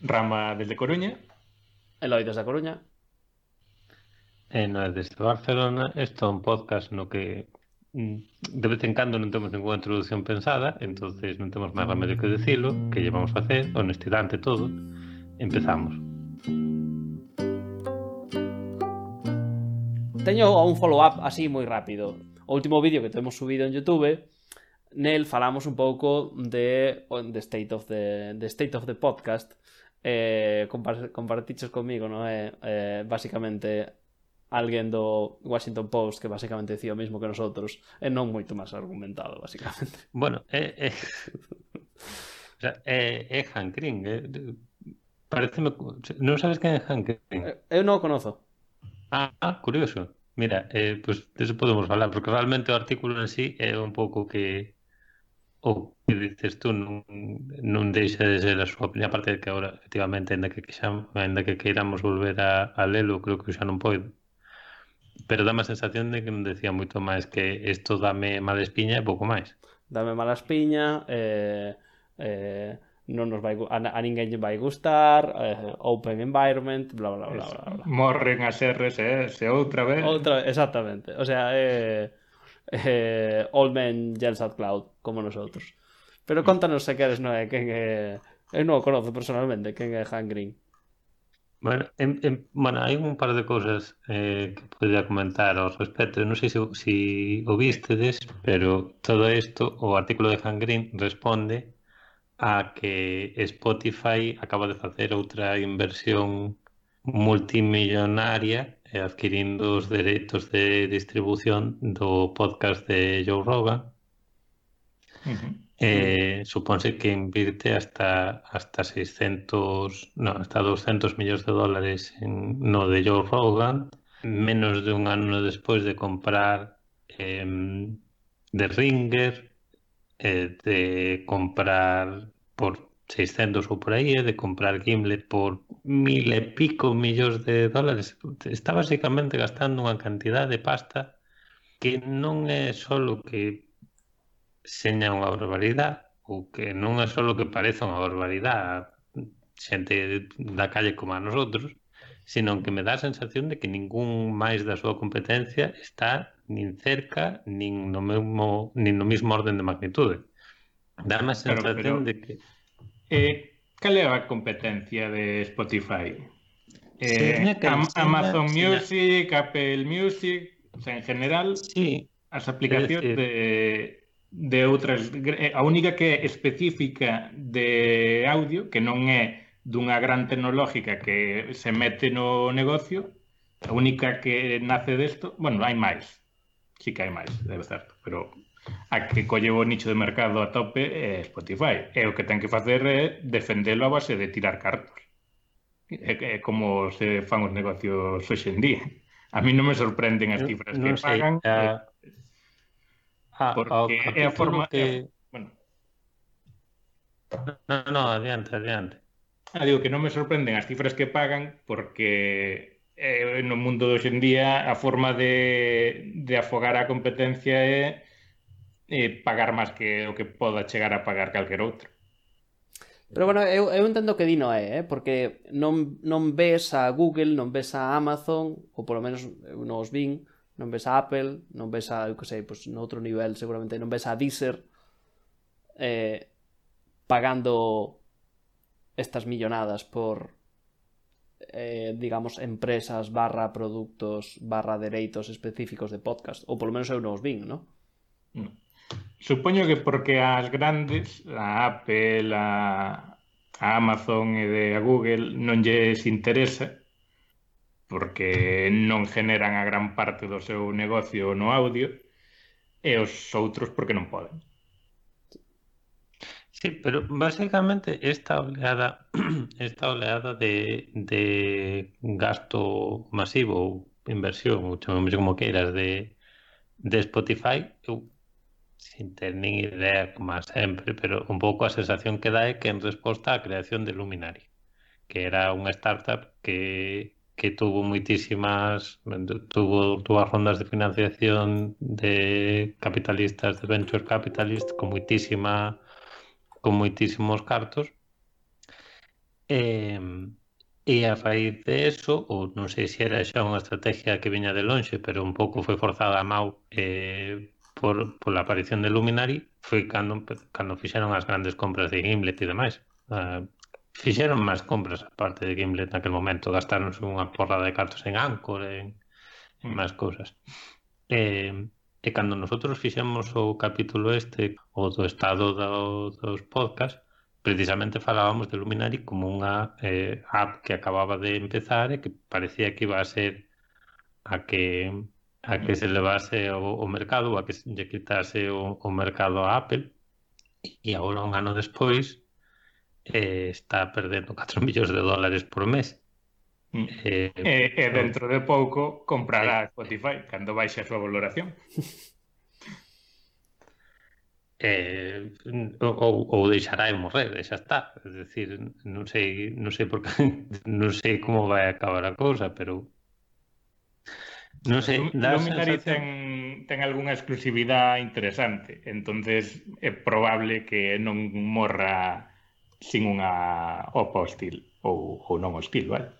Rama desde Coruña. Eloi desde Coruña. Eh, e é desde Barcelona. Isto é un podcast no que mm, de vez en cando non temos ninguna introducción pensada, entonces non temos máis remedio que decirlo, que lle vamos facer, honestidade todo. Empezamos. Teño un follow-up así moi rápido. O último vídeo que temos subido en Youtube nel falamos un pouco de, de state of the, the state of the podcast eh, compartiches comigo, non é? Eh, basicamente alguén do Washington Post que basicamente dicía o mismo que nosotros e non moito máis argumentado, basicamente. Bueno, é... Eh, eh... o sea, é, eh, é Hank Green, Parece... pareceme... Non sabes quen é Hank Green? Eh, eu non o conozo. Ah, ah curioso. Mira, eh, pues, de eso podemos falar, porque realmente o artículo en sí é un pouco que o que dices tú non, non deixa de ser a súa opinión aparte de que agora efectivamente ainda que, xa, ainda que queiramos volver a, a lelo creo que xa non pode. pero dame a sensación de que non decía moito máis que isto dame mala espiña e pouco máis dame mala espiña eh, eh, non nos vai a, a ninguén lle vai gustar eh, open environment bla bla bla, bla, bla. morren as R's e eh, outra vez outra, exactamente o sea eh, eh, Old Man James at Cloud, como nosotros. Pero contanos se queres, non é? Quen é... Eu non o conozo personalmente, quen é Han Green. Bueno, en, en, bueno, hai un par de cousas eh, que podría comentar ao respecto. Non sei se, se o vistedes, pero todo isto, o artículo de Han Green responde a que Spotify acaba de facer outra inversión multimillonaria eh, adquirindo os dereitos de distribución do podcast de Joe Rogan. Uh -huh. Eh, supónse que invirte hasta hasta 600, no, hasta 200 millóns de dólares en, no de Joe Rogan, menos de un ano despois de comprar eh, de Ringer, eh, de comprar por 600 ou por aí, é de comprar Gimlet por mil e pico millóns de dólares. Está basicamente gastando unha cantidad de pasta que non é só que seña unha barbaridade ou que non é só que parece unha barbaridade xente da calle como a nosotros, senón que me dá a sensación de que ningún máis da súa competencia está nin cerca, nin no mesmo, nin no mesmo orden de magnitude. Dáme a sensación pero, pero... de que Eh, cal é a competencia de Spotify? Eh, Amazon sí, Music, Apple Music, o sea, en general, sí. as aplicacións de, de outras... Eh, a única que é específica de audio, que non é dunha gran tecnolóxica que se mete no negocio, a única que nace desto, bueno, hai máis, sí que hai máis, debe certo, pero a que colle o nicho de mercado a tope é Spotify. E o que ten que facer é defendelo a base de tirar cartos. É, é como se fan os negocios hoxe en día. A mí non me sorprenden as cifras no, que sei, pagan. Uh, porque a, é a forma... Que... É, bueno. No, no, adiante, adiante. Ah, digo que non me sorprenden as cifras que pagan porque eh, no mundo de hoxe en día a forma de, de afogar a competencia é eh, pagar máis que o que poda chegar a pagar calquer outro. Pero bueno, eu, eu entendo que Dino é, eh? porque non, non ves a Google, non ves a Amazon, ou polo menos eu non os vin, non ves a Apple, non ves a, eu que sei, pues, noutro nivel seguramente, non ves a Deezer eh, pagando estas millonadas por, eh, digamos, empresas barra productos barra dereitos específicos de podcast, ou polo menos eu non os vin, non? No. Mm. Supoño que porque as grandes, a Apple, a, a Amazon e de a Google non lles interesa porque non generan a gran parte do seu negocio no audio e os outros porque non poden. Sí, pero basicamente esta oleada esta oleada de, de gasto masivo ou inversión, ou chamemos como queiras, de, de Spotify, eu sin ter nin idea, como sempre, pero un pouco a sensación que dá é que en resposta á creación de Luminary, que era unha startup que que tuvo moitísimas tuvo dúas rondas de financiación de capitalistas de venture capitalist con moitísima con moitísimos cartos. E, e a raíz de eso ou non sei se era xa unha estrategia que viña de lonxe pero un pouco foi forzada a mau eh, por, pola aparición de Luminary foi cando, cando fixeron as grandes compras de Gimlet e demais. Uh, fixeron máis compras aparte de Gimlet naquel momento, gastaron unha porrada de cartos en Anchor, en, en máis cousas. Eh, e cando nosotros fixemos o capítulo este, o do estado do, dos podcasts, precisamente falábamos de Luminary como unha eh, app que acababa de empezar e que parecía que iba a ser a que a que se levase o, o mercado, a que lle quitase o, o mercado a Apple, e agora un ano despois eh, está perdendo 4 millóns de dólares por mes. Mm. Eh, e, e dentro de pouco comprará eh, Spotify cando baixe a súa valoración. Eh, ou, ou deixará de morrer, e xa está. É dicir, non sei, non sei por que, non sei como vai acabar a cousa, pero Non sei, Luminary sensación... ten, ten algunha exclusividade interesante, entonces é probable que non morra sin unha opa hostil ou, ou non hostil, vale?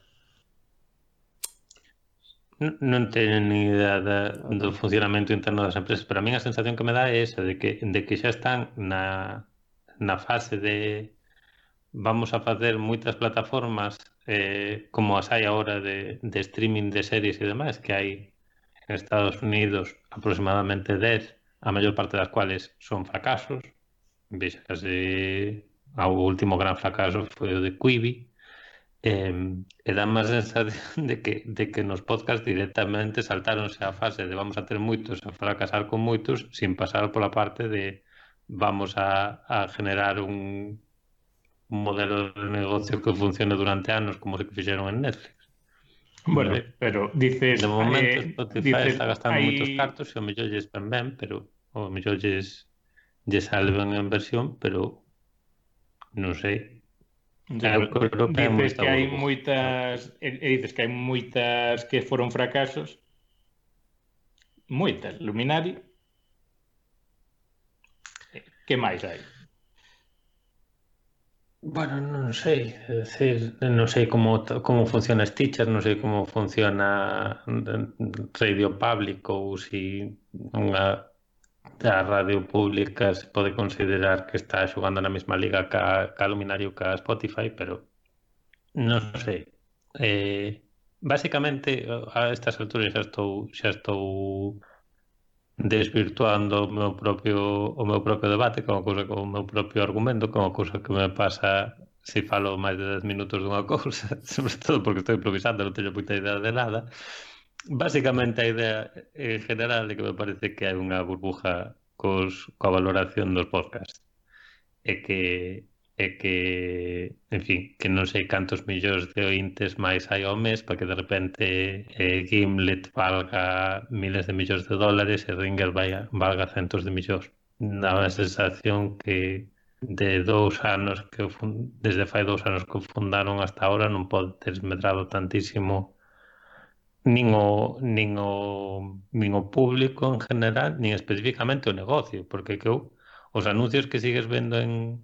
Non teño ni idea da, do funcionamento interno das empresas, pero a mí a sensación que me dá é esa de que, de que xa están na, na fase de vamos a facer moitas plataformas eh, como as hai agora de, de streaming de series e demais, que hai en Estados Unidos aproximadamente 10, a maior parte das cuales son fracasos. Vexase, o último gran fracaso foi o de Quibi. Eh, e dan máis sensación de que, de que nos podcast directamente saltáronse a fase de vamos a ter moitos a fracasar con moitos sin pasar pola parte de vamos a, a generar un, un modelo de negocio que funcione durante anos como se que fixeron en Netflix. Bueno, bueno pero dices... De momento eh, Spotify dices, está gastando hay... moitos cartos e o mellor lles ben ben, pero o mellor lles, lles salven en versión, pero non sei. Claro, dices que hai moitas e, e dices que hai moitas que foron fracasos moitas, Luminari eh, que máis hai? Bueno, non sei, decir, non sei como como funciona Stitcher, non sei como funciona radio público ou se si unha a radio pública se pode considerar que está xogando na mesma liga ca, ca Luminario ca Spotify, pero non sei. Eh, basicamente a estas alturas xa estou xa estou desvirtuando o meu propio o meu propio debate como cousa con o meu propio argumento como cousa que me pasa se falo máis de 10 minutos dunha cousa sobre todo porque estou improvisando non teño puta idea de nada. Basicamente a idea en general é que me parece que hai unha burbuja cos, coa valoración dos podcasts. E que é que, en fin, que non sei cantos millóns de ointes máis hai ao mes para que de repente eh, Gimlet valga miles de millóns de dólares e Ringer vaya, valga centos de millóns. Dá a sensación que de dous anos que desde fai dous anos que fundaron hasta ahora non pode ter medrado tantísimo nin o, nin o, nin o público en general, nin especificamente o negocio, porque que eu, os anuncios que sigues vendo en,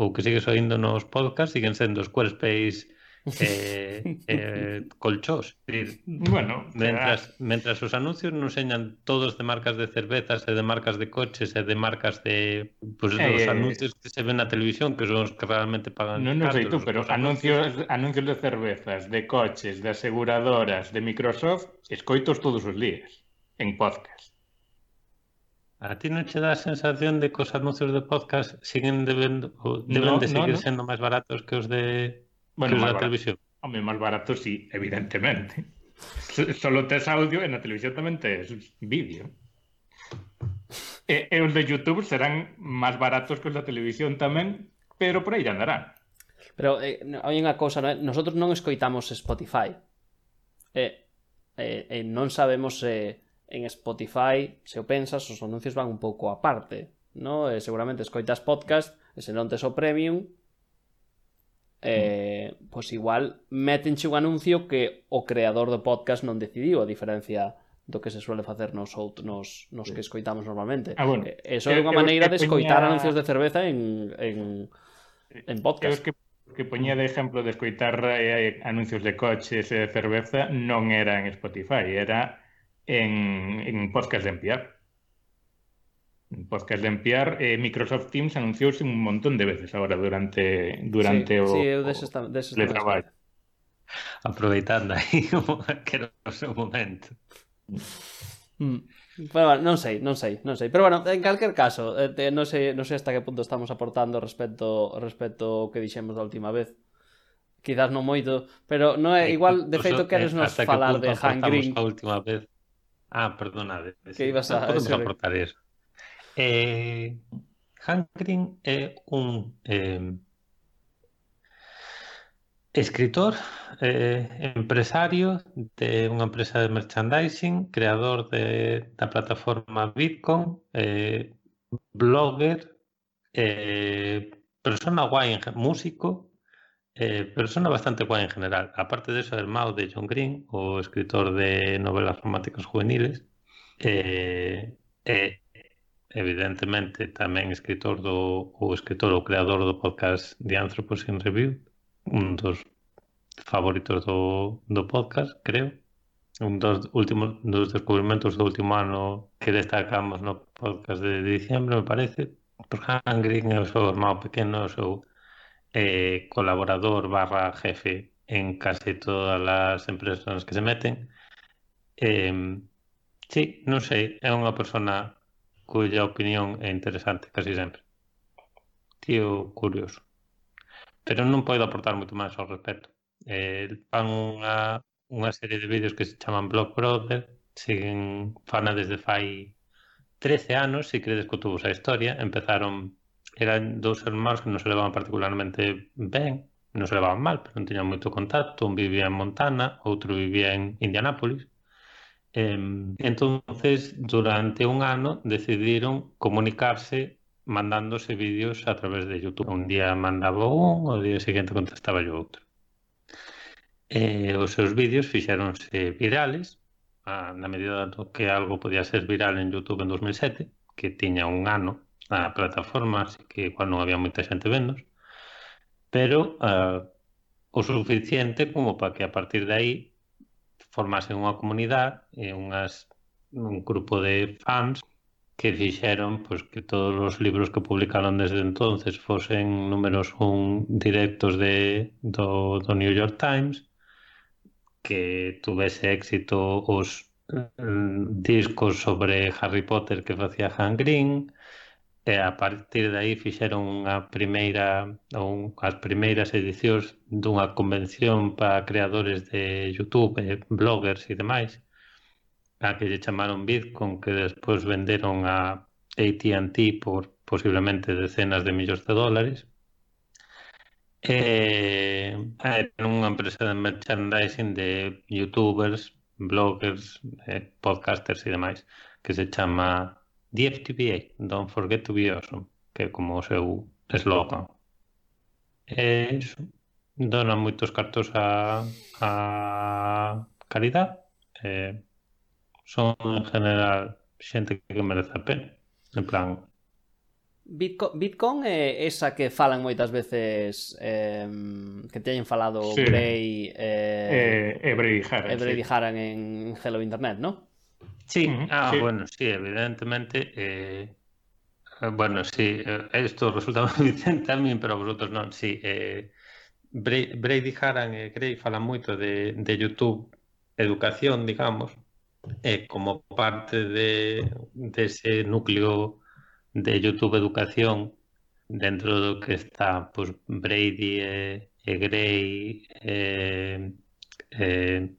ou que sigues oindo nos podcast siguen sendo Squarespace eh, eh, colchós. Dir, bueno, mentras, será. mentras os anuncios nos señan todos de marcas de cervezas e de marcas de coches e de marcas de pues, eh, os anuncios que se ven na televisión que son os que realmente pagan. Non, non sei tú, pero anuncios anuncios de cervezas, de coches, de aseguradoras, de Microsoft, escoitos todos os días en podcast. A ti non che dá a sensación de que os anuncios de podcast siguen debendo, deben no, de seguir no, no. sendo máis baratos que os de bueno, que os da televisión? Home, máis baratos sí, evidentemente. Solo tes audio e na televisión tamén tes vídeo. E, e os de YouTube serán máis baratos que os da televisión tamén, pero por aí andarán. Pero eh, hai unha cousa, non? nosotros non escoitamos Spotify. Eh, eh, eh, non sabemos eh, en Spotify, se o pensas, os anuncios van un pouco aparte, parte, no? E seguramente escoitas podcast, e se non tes o premium, eh, mm. pois igual metenche un anuncio que o creador do podcast non decidiu, a diferencia do que se suele facer nos outros, nos, nos sí. que escoitamos normalmente. Ah, bueno. Eso é unha maneira de escoitar poña... anuncios de cerveza en, en, eh, en podcast. Eu que que poñía de exemplo de escoitar eh, eh, anuncios de coches e de cerveza non era en Spotify, era en, en podcast de NPR. En podcast de NPR, eh, Microsoft Teams anunciouse un montón de veces ahora durante, durante sí, o, sí, eu deses, está, de traballo. Aproveitando aí que era o seu momento. Mm. Bueno, bueno, non sei, non sei, non sei. Pero bueno, en calquer caso, eh, te, non sei, non sei hasta que punto estamos aportando respecto respecto ao que dixemos da última vez. Quizás non moito, pero non é eh, igual, de feito queres eh, nos falar de Han Green. A última vez. Ah, perdonade. Que ibas a Podemos aportar eso. Eh, Han Green é un eh, Escritor, eh, empresario de unha empresa de merchandising, creador de, da plataforma Bitcoin, eh, blogger, persona guai, en, músico, Eh, pero sona bastante guai en general. Aparte de eso, é mao de John Green, o escritor de novelas románticas juveniles, eh, eh, evidentemente tamén escritor do o escritor ou creador do podcast de Anthropos in Review, un dos favoritos do, do podcast, creo. Un dos últimos dos descubrimentos do último ano que destacamos no podcast de, de diciembre, me parece. Por Han Green é o seu irmão pequeno, o seu eh, colaborador barra jefe en case todas as empresas nas que se meten. Eh, sí, non sei, é unha persona cuya opinión é interesante casi sempre. Tío curioso. Pero non podo aportar moito máis ao respecto. Eh, fan unha, unha serie de vídeos que se chaman Blog Brother, siguen fana desde fai 13 anos, se credes que tuvo esa historia, empezaron eran dous irmáns que non se levaban particularmente ben, non se levaban mal, pero non tiñan moito contacto, un vivía en Montana, outro vivía en Indianápolis. Eh, entonces, durante un ano decidiron comunicarse mandándose vídeos a través de YouTube. Un día mandaba un, o día seguinte contestaba yo outro. Eh, os seus vídeos fixéronse virales, a, na medida do que algo podía ser viral en YouTube en 2007, que tiña un ano, na plataforma, así que igual non había moita xente vendos, pero uh, o suficiente como para que a partir de aí formasen unha comunidade e unhas, un grupo de fans que fixeron pues, que todos os libros que publicaron desde entonces fosen números un directos de, do, do New York Times, que tuvese éxito os mm, discos sobre Harry Potter que facía Han Green, e a partir de aí fixeron unha primeira un, as primeiras edicións dunha convención para creadores de YouTube, eh, bloggers e demais a que lle chamaron Bitcoin que despois venderon a AT&T por posiblemente decenas de millóns de dólares. Eh, era unha empresa de merchandising de youtubers, bloggers, eh, podcasters e demais que se chama DFTBA, Don't Forget to Be Awesome, que é como o seu eslogan. E iso, dona moitos cartos a, a caridade, eh, son en general xente que merece a pena. En plan... Bitcoin, Bitcoin é esa que falan moitas veces eh, que teñen falado sí. Bray... Eh, eh, eh e Brady Haran. E eh, Brady sí. Haran en Hello Internet, non? Sí, uh -huh. ah, sí. bueno, sí, evidentemente eh, bueno, sí, eh, isto resulta evidente a min, pero a vosotros non, sí eh, Brady Haran e eh, Gray falan moito de, de YouTube educación, digamos eh, como parte de, de ese núcleo de YouTube educación dentro do que está pues, Brady e, e Gray e, e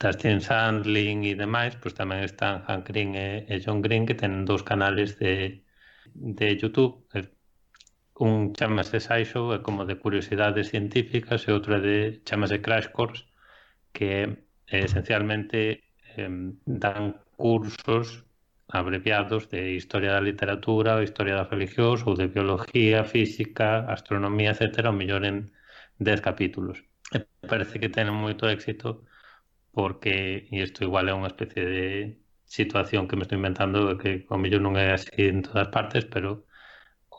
Dustin Sandlin e demais, pois tamén están Han Green e, e John Green que tenen dous canales de, de YouTube. Un chamase SciShow, é como de curiosidades científicas, e outro de chamase Crash Course, que eh, esencialmente eh, dan cursos abreviados de historia da literatura, ou historia da religión, ou de biología, física, astronomía, etc., ou mellor en 10 capítulos. E parece que tenen moito éxito porque, e isto igual é unha especie de situación que me estou inventando que ao mellor non é así en todas partes, pero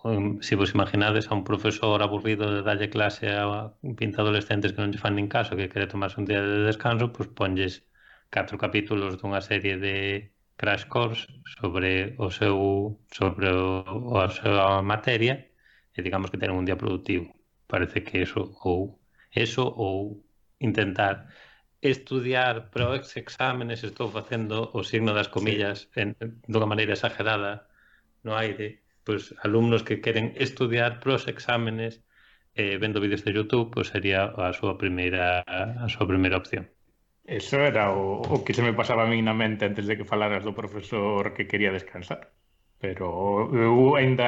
um, se vos imaginades a un profesor aburrido de dalle clase a 20 adolescentes que non lle fan nin caso que quere tomarse un día de descanso, pois ponlles catro capítulos dunha serie de crash course sobre o seu sobre o, a súa materia e digamos que ten un día productivo. Parece que eso ou eso ou intentar estudiar para os exámenes estou facendo o signo das comillas sí. en, dunha maneira exagerada no aire, pois alumnos que queren estudiar para os exámenes eh, vendo vídeos de YouTube, pois sería a súa primeira a súa primeira opción. Eso era o, o que se me pasaba a mí na mente antes de que falaras do profesor que quería descansar. Pero eu ainda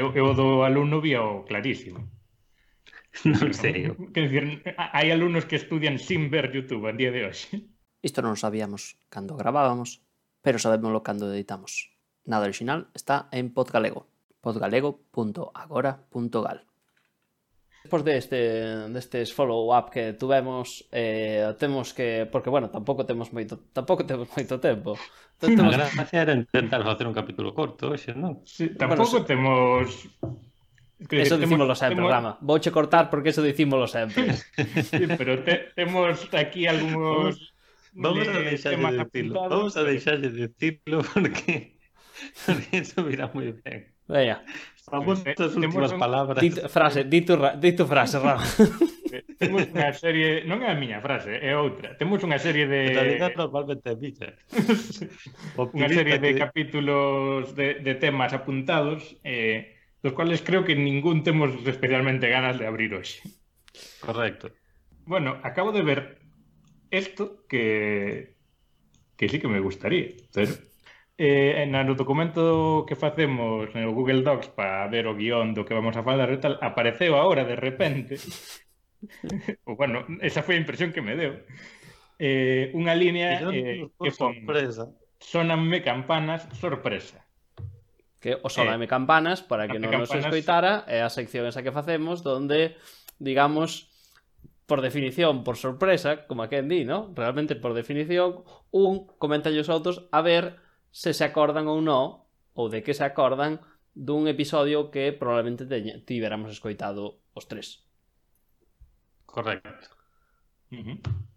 eu, eu do alumno vía o clarísimo. non sei. Quer dizer, hai alumnos que estudian sin ver YouTube a día de hoxe. Isto non sabíamos cando gravábamos, pero sabémoslo cando editamos. Nada original está en Podgalego, podgalego.agora.gal. Despois deste, destes follow-up que tuvemos, eh, temos que... Porque, bueno, tampouco temos moito, tampouco temos moito tempo. Entón, temos... A gracia era intentar facer un capítulo corto, hoxe, non? Sí, tampouco bueno, temos Que eso dicímoslo sempre, temos... Rama. Vouche cortar porque eso dicímoslo sempre. sí, pero te, temos aquí algúns Vamos a deixar de decirlo. Vamos a deixar de decirlo porque, porque eso virá moi ben. Veña. Vamos tus últimas palabras. Dito, frase, di tu, di tu frase, Rama. Temos unha serie, non é a miña frase, é outra. Temos unha serie de En realidad normalmente é miña. unha serie de capítulos de, de temas apuntados eh dos cuales creo que ningún temos especialmente ganas de abrir hoxe. Correcto. Bueno, acabo de ver esto que que sí que me gustaría, pero eh, no documento que facemos no Google Docs para ver o guion do que vamos a falar e tal, apareceu agora de repente o, bueno, esa foi a impresión que me deu eh, unha línea eh, que son sonanme campanas sorpresa que o Solaime eh, Campanas, para que non campanas... nos escoitara, é a sección esa que facemos donde, digamos, por definición, por sorpresa, como a quen di, ¿no? Realmente, por definición, un comenta os outros a ver se se acordan ou non, ou de que se acordan dun episodio que probablemente teña, tiveramos escoitado os tres. Correcto. Uh -huh.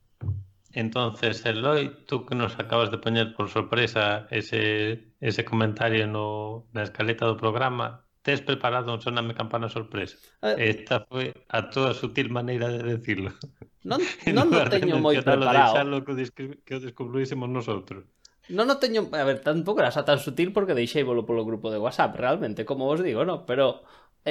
Entonces, Eloi, tú que nos acabas de poñer por sorpresa ese, ese comentario no, na escaleta do programa, tes preparado un soname campana sorpresa. Eh, Esta foi a toda sutil maneira de decirlo. Non, non lo teño moi preparado. Deixalo que, descri, que o descubrísemos nosotros. Non o teño, a ver, tampouco era xa tan sutil porque deixei volo polo grupo de WhatsApp, realmente, como vos digo, no, pero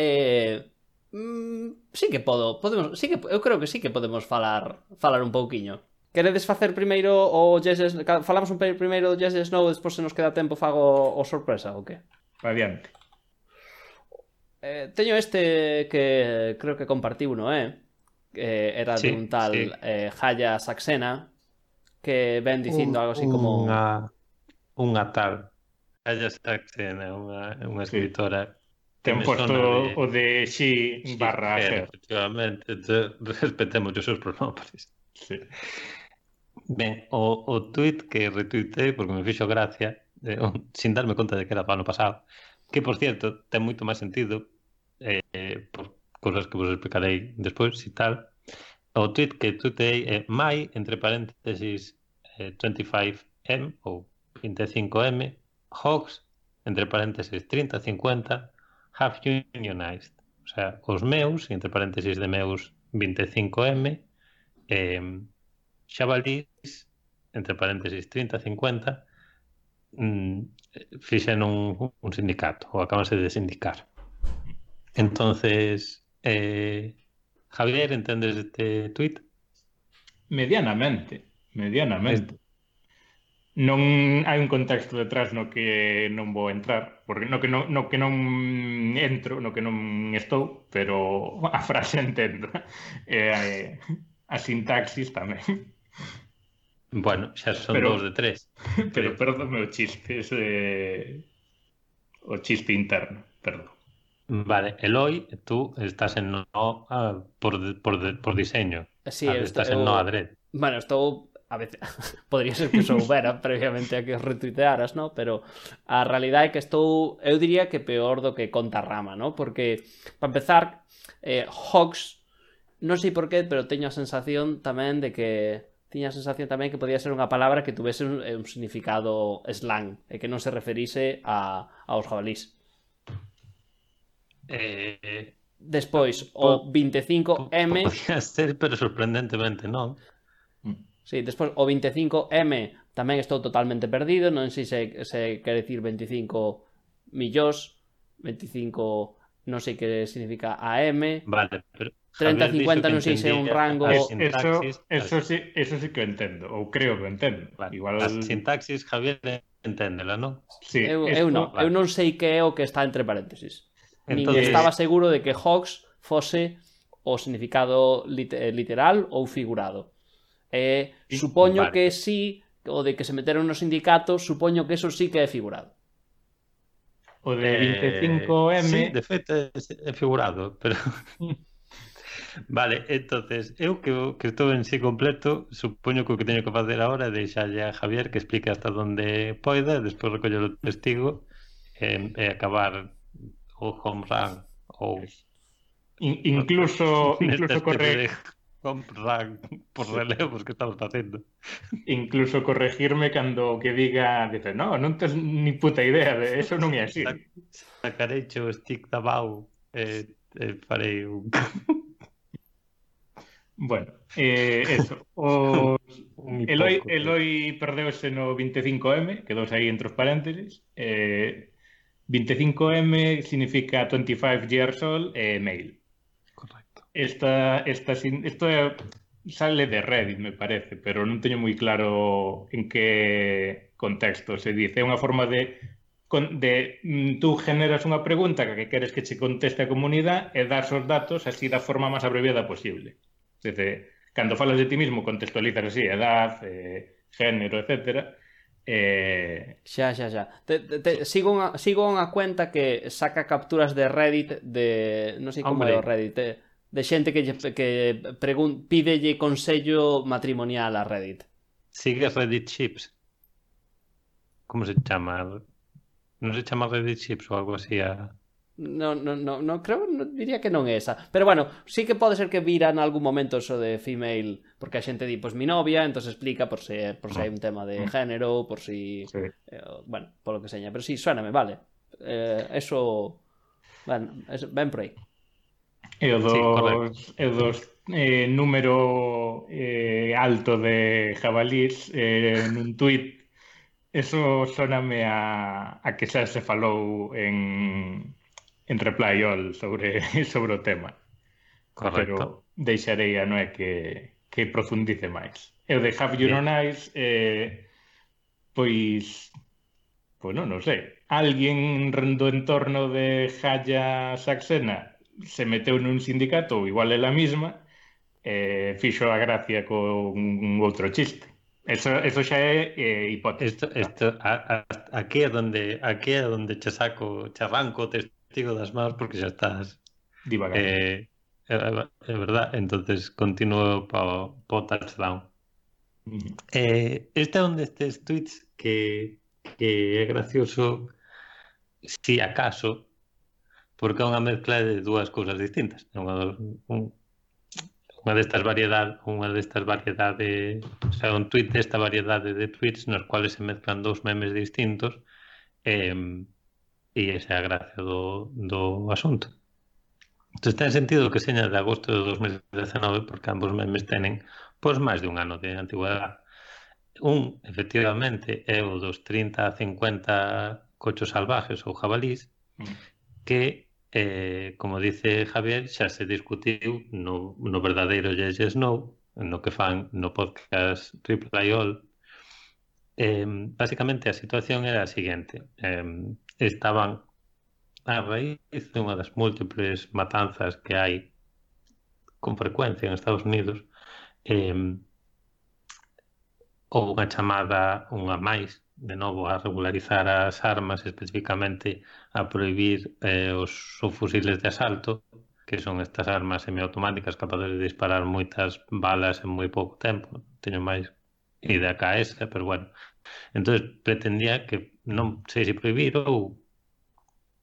eh mm, sí que podo, podemos, sí que eu creo que sí que podemos falar falar un pouquiño. Queredes facer primeiro o Yes, falamos un primeiro do Yes, Snow, despois se nos queda tempo fago o sorpresa ou que? Adiante. Eh, teño este que creo que compartí uno, eh? eh era sí, de un tal sí. eh, Haya Saxena que ven dicindo un, algo así como... Unha, unha tal. Haya Saxena, unha, unha escritora sí. Ten posto de... o de xi sí, barra sí, Efectivamente, respetemos os seus pronombres. Sí. Ben, o, o tweet que retuitei porque me fixo gracia, eh, sin darme conta de que era para ano pasado, que, por cierto, ten moito máis sentido eh, por cosas que vos explicarei despois, si tal. O tweet que tuitei é eh, mai, entre paréntesis, eh, 25M ou 25M, Hawks, entre paréntesis, 30-50, have unionized. O sea, os meus, entre paréntesis de meus, 25M, eh, xabalís, entre paréntesis, 30-50, mm, fixen un, un sindicato, ou acabanse de sindicar. Entonces, eh, Javier, entendes este tweet? Medianamente, medianamente. Este... Non hai un contexto detrás no que non vou entrar, porque no que non, no que non entro, no que non estou, pero a frase entendo. Eh, a sintaxis tamén. Bueno, xa son pero, dos de tres. Pero perdóme o chispe, ese... o chispe interno, perdón. Vale, Eloi, tú estás en no ah, por, por, por diseño. Sí, ah, estás eu... en no adred. Bueno, estou a veces podría ser que soubera previamente a que retuitearas, ¿no? Pero a realidade é que estou, eu diría que peor do que conta rama, ¿no? Porque para empezar, eh Hawks non sei por qué, pero teño a sensación tamén de que tiña a sensación tamén que podía ser unha palabra que tuvese un, eh, un significado slang e que non se referise a, aos jabalís. Eh, Despois, o 25M... Podía ser, pero sorprendentemente non. Mm. Sí, despois, o 25M tamén estou totalmente perdido, non sei se, se quer dicir 25 millóns, 25 non sei que significa AM. Vale, pero 30, 50, non sei se é un rango... As eso, eso, sí, eso sí que entendo, ou creo que entendo. Vale. Igual... As sintaxis, Javier, enténdela, non? Sí, eu, esto, eu, non, vale. eu non sei que é o que está entre paréntesis. Entonces... Nin estaba seguro de que Hawks fose o significado eh, literal ou figurado. Eh, supoño vale. que sí, o de que se meteron nos sindicatos, supoño que eso sí que é figurado. O de 25M... Eh, sí, de feito é figurado, pero... Vale, entonces, eu que, que estou en sí completo, supoño que o que teño que facer agora é deixarlle a Javier que explique hasta onde poida, despois recoller o testigo e, e acabar o home run ou In, incluso incluso correr por relevos que estamos facendo. Incluso corregirme cando que diga, dice, no, non tes ni puta idea de eso non é así. Sacarei o stick da bau e, e farei un Bueno, eh, eso. Os, Eloi, pouco, Eloi perdeuse no 25M, quedou aí entre os paréntesis. Eh, 25M significa 25 years old e eh, mail. Correcto. Esta, esta, isto é, sale de Reddit, me parece, pero non teño moi claro en que contexto se dice. É unha forma de de mm, tú generas unha pregunta que queres que che conteste a comunidade e das os datos así da forma máis abreviada posible. Dice, cando falas de ti mismo contextualizas así, edad, eh, género, etcétera, Eh... Xa, xa, xa. Te, te, te, sigo, unha, sigo unha cuenta que saca capturas de Reddit de... Non sei como Hombre. é o Reddit. Eh, de xente que, que pregun, pídelle consello matrimonial a Reddit. Sigue Reddit Chips. Como se chama? Non se chama Reddit Chips ou algo así a... No, no, no, no creo, non, diría que non é esa. Pero bueno, sí que pode ser que vira en algún momento eso de female, porque a xente di, pois pues, mi novia, entonces explica por se, por se hai un tema de género, por si... Sí. Eh, bueno, polo que seña. Pero sí, suéname, vale. Eh, eso... Bueno, eso, ben por aí. E o dos, sí, dos eh, número eh, alto de jabalís eh, nun tuit Eso soname a, a que xa se falou en, en reply all sobre, sobre o tema. Correcto. Pero deixarei a Noé que, que profundice máis. E o de Have You No Nice, eh, pois, pois non, non sei. Alguén do entorno de Jaya Saxena se meteu nun sindicato, ou igual é a mesma, eh, fixo a gracia con un outro chiste. Eso, eso xa é eh, hipótesis. Esto, esto, a, a, aquí é donde aquí é donde che saco, che arranco, digo das más porque xa estás divagando. Eh, é, é verdad, entonces continuo para o touchdown. Mm -hmm. Eh, este é un destes tweets que, que é gracioso si acaso porque é unha mezcla de dúas cousas distintas. Unha, un, unha destas variedade, unha destas variedade, o sea, un tweet desta variedade de tweets nos cuales se mezclan dous memes distintos eh, E esa é a gracia do, do asunto. Entón, ten sentido que seña de agosto de 2019 porque ambos memes tenen pois máis de un ano de antigüedade. Un, efectivamente, é o dos 30 a 50 cochos salvajes ou jabalís mm. que, eh, como dice Javier, xa se discutiu no, no verdadeiro Yes Yes No, no que fan no podcast Reply All, Eh, básicamente a situación era a seguinte. Eh, estaban a raíz dunha das múltiples matanzas que hai con frecuencia en Estados Unidos eh, houve unha chamada unha máis de novo a regularizar as armas especificamente a prohibir eh, os, subfusiles fusiles de asalto que son estas armas semiautomáticas capaces de disparar moitas balas en moi pouco tempo teño máis idea ca esa, pero bueno. Entón pretendía que non sei se prohibir ou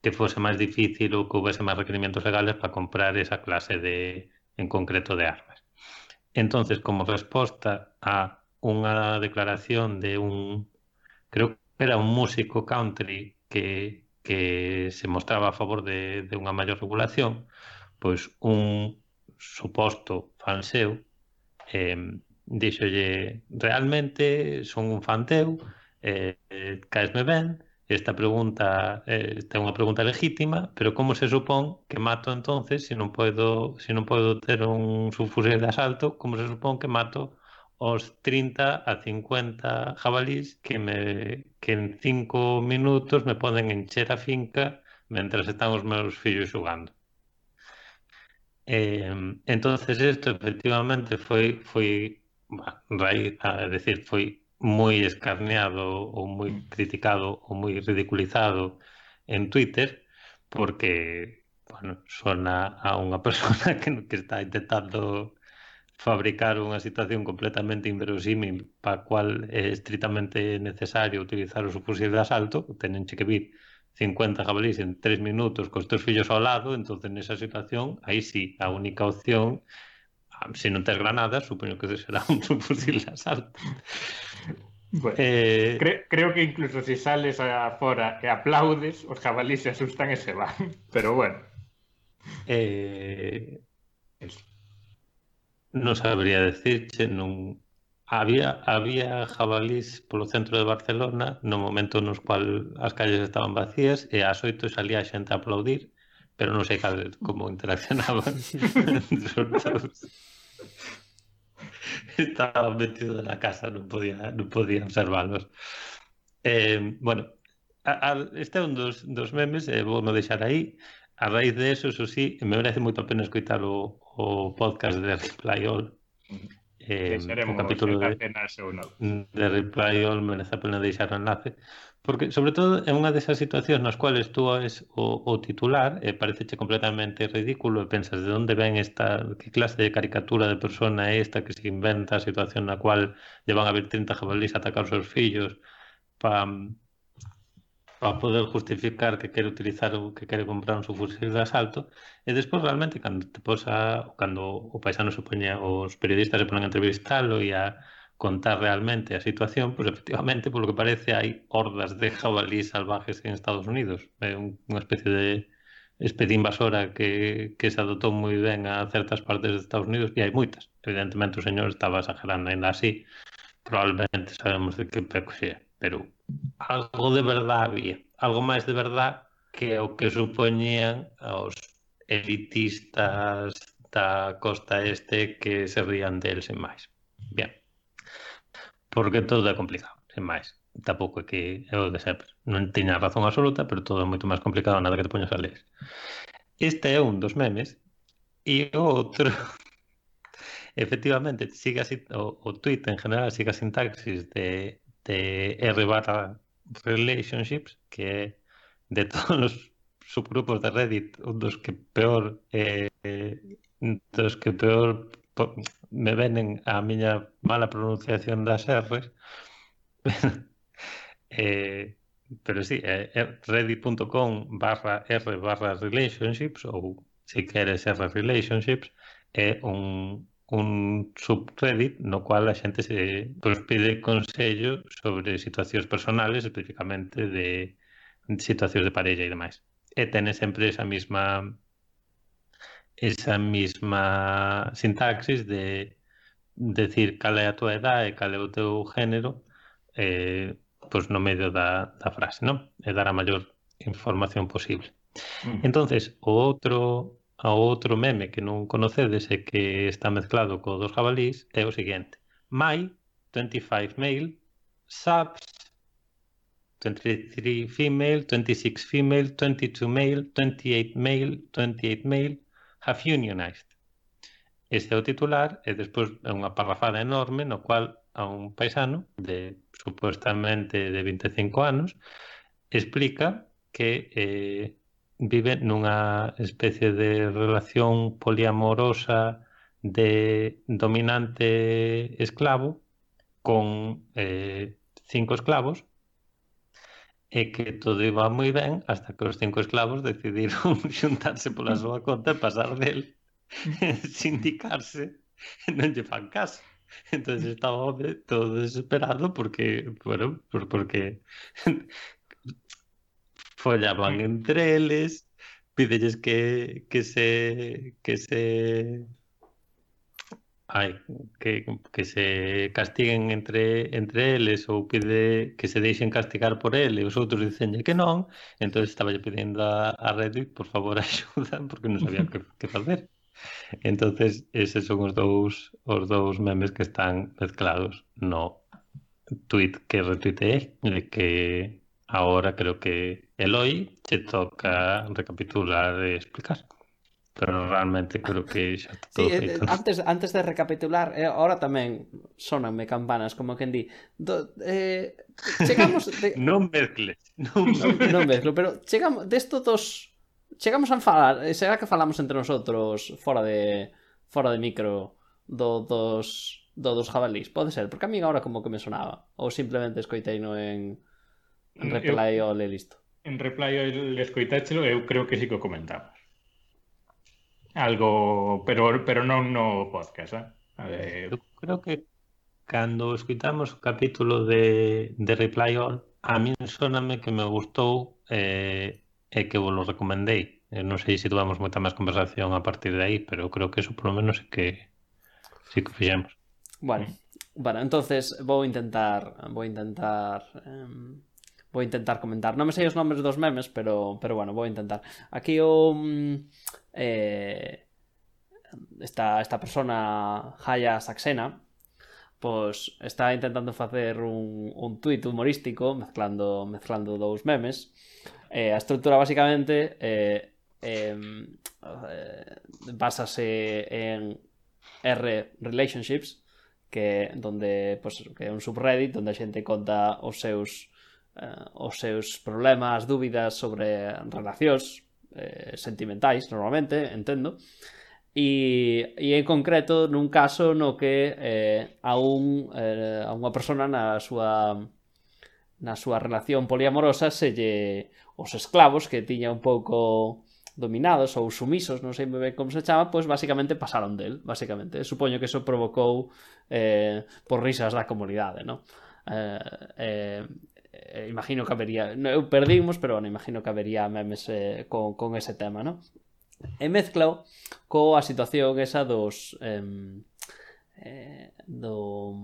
que fose máis difícil ou que houvese máis requerimientos legales para comprar esa clase de en concreto de armas. Entonces, como resposta a unha declaración de un creo que era un músico country que que se mostraba a favor de, de unha maior regulación, pois un suposto fanseu eh, díxolle realmente son un fanteu, eh, caesme ben, esta pregunta eh, esta é unha pregunta legítima, pero como se supón que mato entonces se non podo se non podo ter un subfusil de asalto, como se supón que mato os 30 a 50 jabalís que me que en 5 minutos me poden encher a finca mentras están os meus fillos xogando. Eh, entonces isto efectivamente foi foi bah, raíz, a decir, foi moi escarneado ou moi mm. criticado ou moi ridiculizado en Twitter porque bueno, sona a unha persona que, que está intentando fabricar unha situación completamente inverosímil para cual é estritamente necesario utilizar o fusil de asalto, tenen que vir 50 jabalís en 3 minutos cos teus fillos ao lado, entonces nesa situación, aí sí, a única opción Ah, se non tes granadas, supoño que será un fusil de asalto. Bueno, eh... cre creo que incluso se si sales afora e aplaudes, os jabalís se asustan e se van. Pero bueno. Eh... Non sabría decirche, non... Había, había jabalís polo centro de Barcelona no momento nos cual as calles estaban vacías e ás oito salía a xente a aplaudir pero non sei cal, como interaccionaban entre metidos na casa, non podía, non podía observarlos. Eh, bueno, a, a, este é un dos, dos memes, e eh, vou no deixar aí. A raíz de eso, eso sí, me merece moito a pena escutar o, o podcast de Reply All. Eh, o capítulo de, de Reply All merece a pena deixar o enlace Porque, sobre todo, é unha desas situacións nas cuales tú es o, o titular e pareceche completamente ridículo e pensas de onde ven esta, que clase de caricatura de persona é esta que se inventa a situación na cual lle van a ver 30 jabalís a atacar os seus fillos para para poder justificar que quere utilizar o que quere comprar un subfusil de asalto? E despois realmente cando te posa cando o paisano se poña os periodistas se ponen a entrevistalo e a contar realmente a situación, pois efectivamente, polo que parece, hai hordas de jabalís salvajes en Estados Unidos. Eh, é unha especie de especie invasora que, que se adotou moi ben a certas partes de Estados Unidos e hai moitas. Evidentemente, o señor estaba exagerando ainda así. Probablemente sabemos de que peco xe, pero algo de verdad había. Algo máis de verdad que o que supoñían os elitistas da costa este que se rían del sen máis porque todo é complicado, sen máis. Tampouco é que é o de sempre. Non teña razón absoluta, pero todo é moito máis complicado nada que te poñas a ler. Este é un dos memes e o outro efectivamente siga así, o, o tweet en general siga sintaxis de, de R barra relationships que é de todos os subgrupos de Reddit un dos que peor eh, dos que peor me venen a miña mala pronunciación das R's eh, pero sí, eh, eh ready.com barra R barra relationships ou se queres R relationships é un, un subreddit no cual a xente se pues, pide consello sobre situacións personales, especificamente de situacións de parella e demais. E tenes sempre esa mesma esa misma sintaxis de decir cal é a tua edade e cal é o teu género eh, pois no medio da, da frase, non? E dar a maior información posible. Mm. Entonces, o outro a outro meme que non conocedes e que está mezclado co dos jabalís é o seguinte. My 25 male subs 23 female, 26 female, 22 male, 28 male, 28 male, have unionized. Este é o titular e despois é unha parrafada enorme no cual a un paisano de supostamente de 25 anos explica que eh, vive nunha especie de relación poliamorosa de dominante esclavo con eh, cinco esclavos e que todo iba moi ben hasta que os cinco esclavos decidiron xuntarse pola súa conta e pasar del sindicarse. E non lle fan caso. Entonces estaba todo desesperado porque, bueno, por, porque follaban entre eles, pídelles que, que se que se Ai, que, que se castiguen entre entre eles ou que de, que se deixen castigar por ele, os outros dicenlle que non, entón estaba pedindo a, a Reddit, por favor, axudan, porque non sabía que, que facer. Entonces, eses son os dous os dous memes que están mezclados no tweet que retuiteé, de que agora creo que Eloi che toca recapitular e explicar pero realmente creo que xa está todo sí, feito. Antes, antes de recapitular, eh, ahora tamén sonanme campanas, como quen di. Do, eh, chegamos... De... non mezcles. Non, non, non mezclo, pero chegamos desto dos... Chegamos a falar, eh, será que falamos entre nosotros fora de fora de micro do, dos do, dos jabalís, pode ser, porque a mí agora como que me sonaba, ou simplemente escoitei no en, en mm, replay eu, o le listo. En replay o le escoitáchelo, eu creo que sí que o comentamos algo, pero pero non no podcast, eh? eh... Eu creo que cando escuitamos o capítulo de, de Reply All, a mí soname que me gustou eh, e que vos lo recomendei. Eu eh, non sei se tuvamos moita máis conversación a partir de aí, pero creo que eso por lo menos é que sí que fixemos. Vale. Bueno, entonces vou intentar vou intentar eh, vou intentar comentar. Non me sei os nomes dos memes, pero, pero bueno, vou intentar. Aquí o... Mm, eh, esta, esta persona, Haya Saxena, pois está intentando facer un, un tuit humorístico mezclando, mezclando dous memes. Eh, a estrutura basicamente eh, eh, eh, basase en R relationships, que donde pues, que é un subreddit onde a xente conta os seus eh, os seus problemas, dúbidas sobre relacións eh, sentimentais, normalmente, entendo, e, e en concreto nun caso no que eh, a, un, eh, a unha persona na súa na súa relación poliamorosa se lle os esclavos que tiña un pouco dominados ou sumisos, non sei moi ben como se chama, pois basicamente pasaron del, basicamente. Supoño que eso provocou eh, por risas da comunidade, non? Eh, eh, eh, imagino que habería no, eu perdimos, pero bueno, imagino que habería memes eh, con, con ese tema, ¿no? E mezclao coa situación esa dos eh, eh, do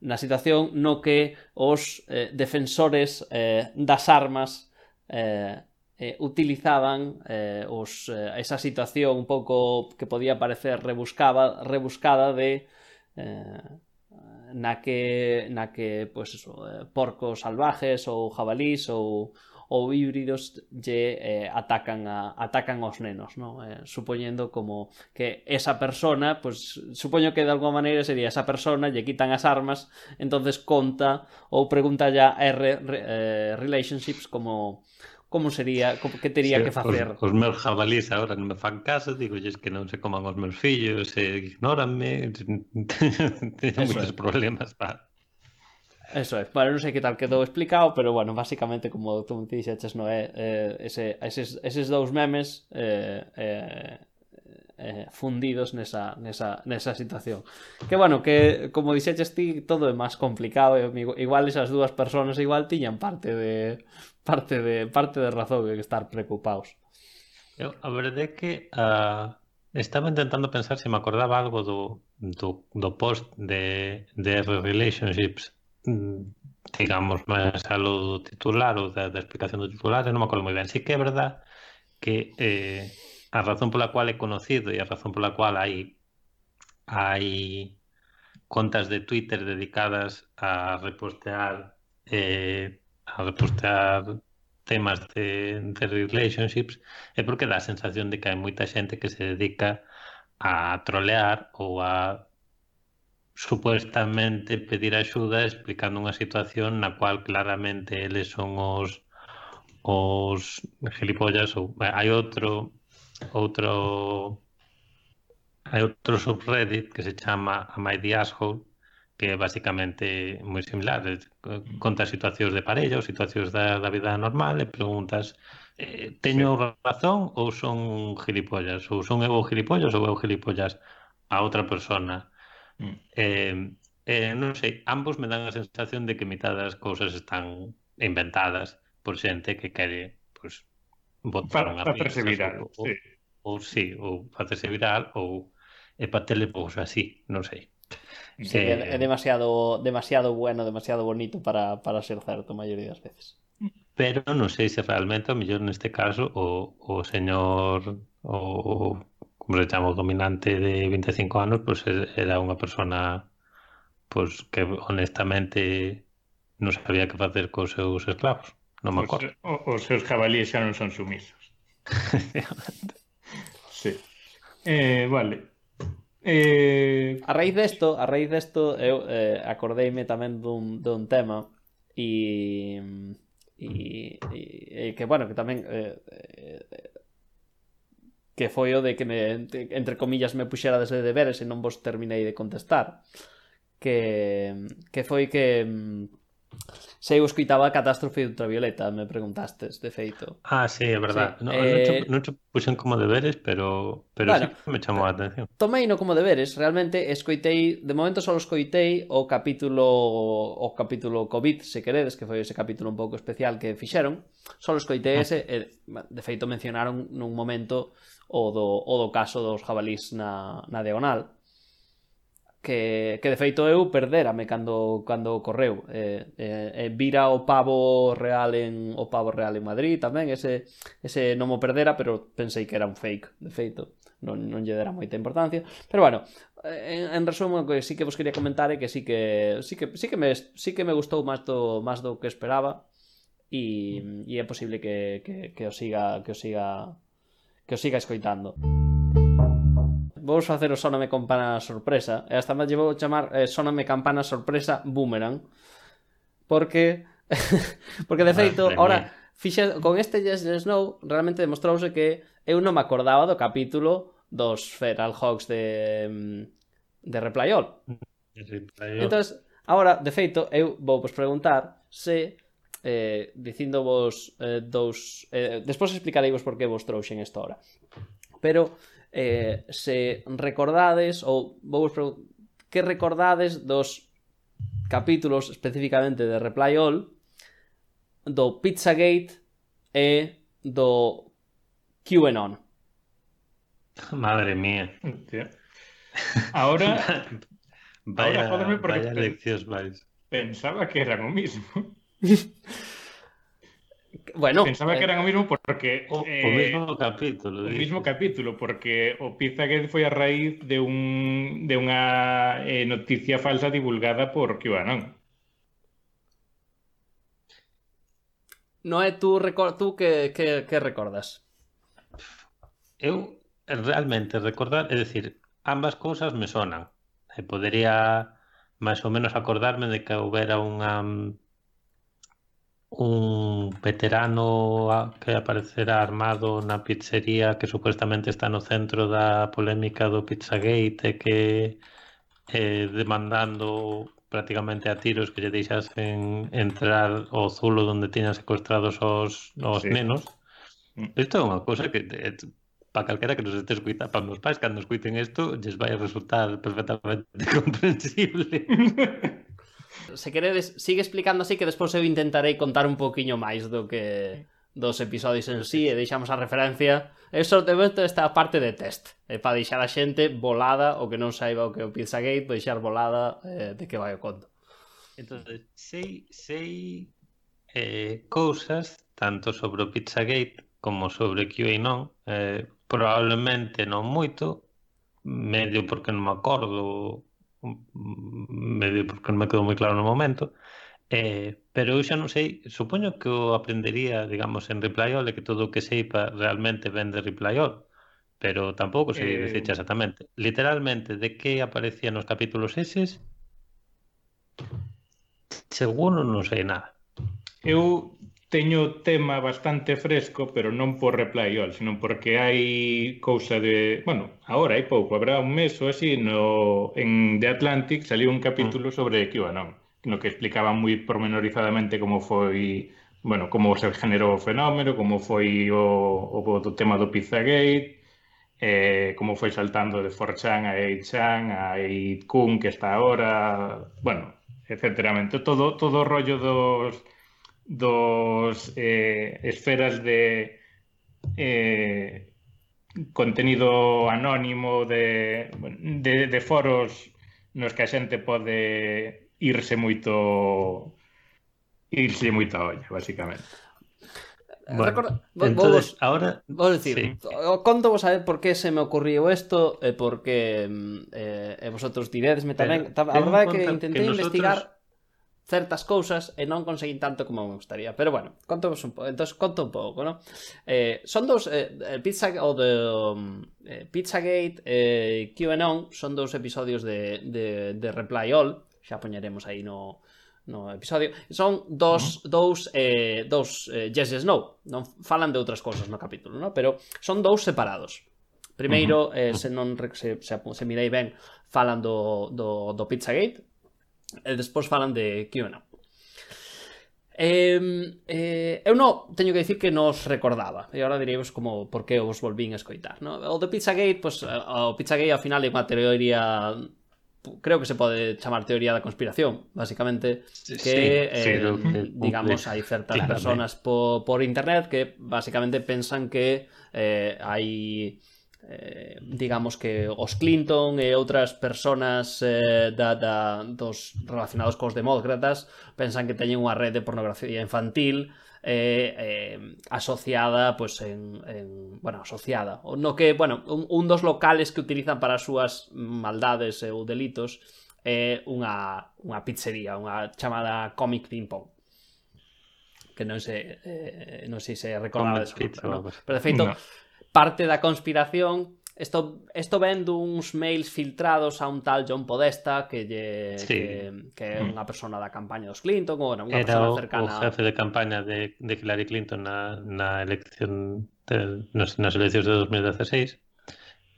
na situación no que os eh, defensores eh, das armas eh, eh, utilizaban eh, os, eh, esa situación un pouco que podía parecer rebuscada, rebuscada de eh, na que, na que pois, pues, eso, eh, porcos salvajes ou jabalís ou, ou híbridos lle eh, atacan a, atacan aos nenos, non? Eh, supoñendo como que esa persona, pois pues, supoño que de alguma maneira sería esa persona lle quitan as armas, entonces conta ou pregunta ya R, eh, relationships como como sería, como, que tería sí, que facer. Os, os meus jabalís agora non me fan caso, digo que non se coman os meus fillos, eh, ignóranme, teño moitos problemas para Eso é, bueno, non sei que tal quedou explicado, pero bueno, basicamente como tú me dixeches, no é eh, ese, eses, eses dous memes eh, eh, eh, fundidos nesa, nesa, nesa situación. Que bueno, que como dixeches ti, todo é máis complicado, e igual esas dúas persoas igual tiñan parte de parte de parte de razón de estar preocupados. Eu, a verdade é que uh, estaba intentando pensar se me acordaba algo do, do, do post de, de Relationships mm, digamos, máis a lo titular ou da, da explicación do titular, non me acordo moi ben. Sí que é verdad que eh, a razón pola cual é conocido e a razón pola cual hai hai contas de Twitter dedicadas a repostear eh, a repostear temas de, de relationships é porque dá a sensación de que hai moita xente que se dedica a trolear ou a supuestamente pedir axuda explicando unha situación na cual claramente eles son os os gilipollas ou eh, hai outro outro hai outro subreddit que se chama Am I the Asshole que é basicamente moi similar eh, conta situacións de parella ou situacións da, da vida normal e preguntas eh, teño sí. razón ou son gilipollas ou son eu gilipollas ou eu gilipollas a outra persona mm. eh, eh, non sei, ambos me dan a sensación de que mitad das cousas están inventadas por xente que quere botar para, para viral, ou, sí. ou, ou, sí, ou facerse viral ou e para telepouso así, non sei. Sí, eh, é demasiado demasiado bueno, demasiado bonito para, para ser certo a maioría das veces. Pero non sei se realmente, o mellor neste caso, o, o señor, o, como se chama, o dominante de 25 anos, pues, pois era unha persona pues, que honestamente non sabía que facer cos seus esclavos. Non me acordo. Os, os seus jabalíes xa non son sumisos. sí. Eh, vale. Eh... A raíz desto, a raíz desto eu eh, acordeime tamén dun, dun tema e e, e, e que bueno, que tamén eh, eh, que foi o de que me entre comillas me puxera desde deberes e non vos terminei de contestar que, que foi que mm, Se eu escuitaba a catástrofe ultravioleta, me preguntastes, de feito. Ah, sí, é verdade. Sí. No, eh... non, che, puxen como deberes, pero, pero bueno, sí me chamou a atención. Tomei no como deberes, realmente escoitei, de momento só escoitei o capítulo o capítulo COVID, se queredes, que foi ese capítulo un pouco especial que fixeron. Só escoitei ah. ese, e, de feito mencionaron nun momento o do, o do caso dos jabalís na, na diagonal que, que de feito eu perderame cando, cando correu eh, eh, eh, vira o pavo real en o pavo real en Madrid tamén ese, ese non mo perdera pero pensei que era un fake de feito. Non, non lle dera moita importancia. Pero bueno en, en resumo que sí que vos quería comentar é que sí que sí que sí que me sí que me gustou máis do máis do que esperaba e, e é posible que, que, que o siga que o siga que o siga escoitando vou facer o soname Campana Sorpresa e hasta máis vou chamar eh, soname Campana Sorpresa Boomerang porque porque de feito, ah, ora fixe, con este Yes Snow realmente demostrouse que eu non me acordaba do capítulo dos Feral Hawks de mm, de Replay All. Entón, agora, de feito, eu vou vos preguntar se eh, dicindo vos eh, dous... Eh, despois explicarei vos por que vos trouxen esta hora. Pero eh, se recordades ou vou vos que recordades dos capítulos especificamente de Reply All do Pizzagate e do QAnon. Madre mía. Ahora vaya, ahora porque vaya leccións vais. Pensaba que eran o mismo. Bueno, pensaba eh... que eran o mismo porque o, eh, o mismo capítulo. O mismo capítulo porque o Pizzagate foi a raíz de un de unha eh, noticia falsa divulgada por QAnon. No é tú, tú que, que, que recordas? Eu eh, realmente recordar, é dicir, ambas cousas me sonan. E podería máis ou menos acordarme de que houbera unha un veterano que aparecerá armado na pizzería que supuestamente está no centro da polémica do Pizzagate e que eh, demandando prácticamente a tiros que lle deixasen entrar ao zulo onde tiñan secuestrados os, os sí. nenos. Mm. Isto é unha cousa que eh, para calquera que nos este escuita, para meus pais cando escuiten isto, lles vai a resultar perfectamente comprensible Se queredes, sigue explicando así que despois eu intentarei contar un poquinho máis do que dos episodios en sí e deixamos a referencia. Eso de momento esta parte de test. É para deixar a xente volada o que non saiba o que é o Pizzagate deixar volada eh, de que vai o conto. Entonces sei, sei eh, cousas tanto sobre o Pizzagate como sobre QAnon eh, probablemente non moito medio porque non me acordo medio porque non me quedou moi claro no momento, eh, pero eu xa non sei, supoño que o aprendería, digamos, en Reply All, e que todo o que sei pa, realmente ven de Reply All, pero tampouco sei eh... dicir exactamente. Literalmente, de que aparecía nos capítulos eses, seguro non sei nada. Eu teño tema bastante fresco, pero non por Reply All, senón porque hai cousa de... Bueno, agora hai pouco, habrá un mes ou así, no, en The Atlantic saliu un capítulo mm. sobre QAnon, no que explicaba moi pormenorizadamente como foi bueno, como se generou o fenómeno, como foi o, o, o tema do Pizzagate, eh, como foi saltando de 4chan a 8chan, a 8kun que está agora, bueno, etcétera. Todo, todo o rollo dos dos eh, esferas de eh, contenido anónimo de, de, de foros nos que a xente pode irse moito irse moito a olla, basicamente. Bueno, Recorda, vos, entonces, vos, ahora... Vos decir, sí. conto vos a ver por que se me ocurriu isto e por que mm, eh, vosotros diredesme tamén. Pero, a verdade é que intentei que nosotros... investigar certas cousas e non conseguín tanto como me gustaría. Pero bueno, conto un pouco, entón conto un pouco, ¿no? Eh, son dos eh, Pizza o de um, eh, Pizzagate e eh, QAnon son dous episodios de, de, de Reply All, xa poñeremos aí no no episodio. Son dos uh -huh. dous eh dous eh, Yes Yes No, non falan de outras cousas no capítulo, no? Pero son dous separados. Primeiro, uh -huh. eh, se non se, se, se mirei ben, falan do, do, do Pizzagate, e despois falan de QAnon. Eh, eh, eu non teño que dicir que nos recordaba e agora diríamos como por que os volvín a escoitar no? o de Pizzagate, pois, o Pizzagate ao final é unha teoría creo que se pode chamar teoría da conspiración, basicamente, que sí, eh, sí, digamos hai certas claro, personas po, por internet que basicamente pensan que eh, hai eh, digamos que os Clinton e outras personas eh, da, da, dos relacionados cos demócratas pensan que teñen unha rede de pornografía infantil eh, eh, asociada pues, en, en, bueno, asociada. No que, bueno, un, un dos locales que utilizan para as súas maldades eh, ou delitos é eh, unha, unha pizzería, unha chamada Comic Ping Pong que non sei, eh, non sei se recordaba desa, no? pero de feito no parte da conspiración Isto, isto ven duns mails filtrados a un tal John Podesta que lle sí. que, que é unha persona da campaña dos Clinton, ou unha Era persona cercana. o jefe de campaña de, de Hillary Clinton na, na elección de, nas, nas eleccións de 2016.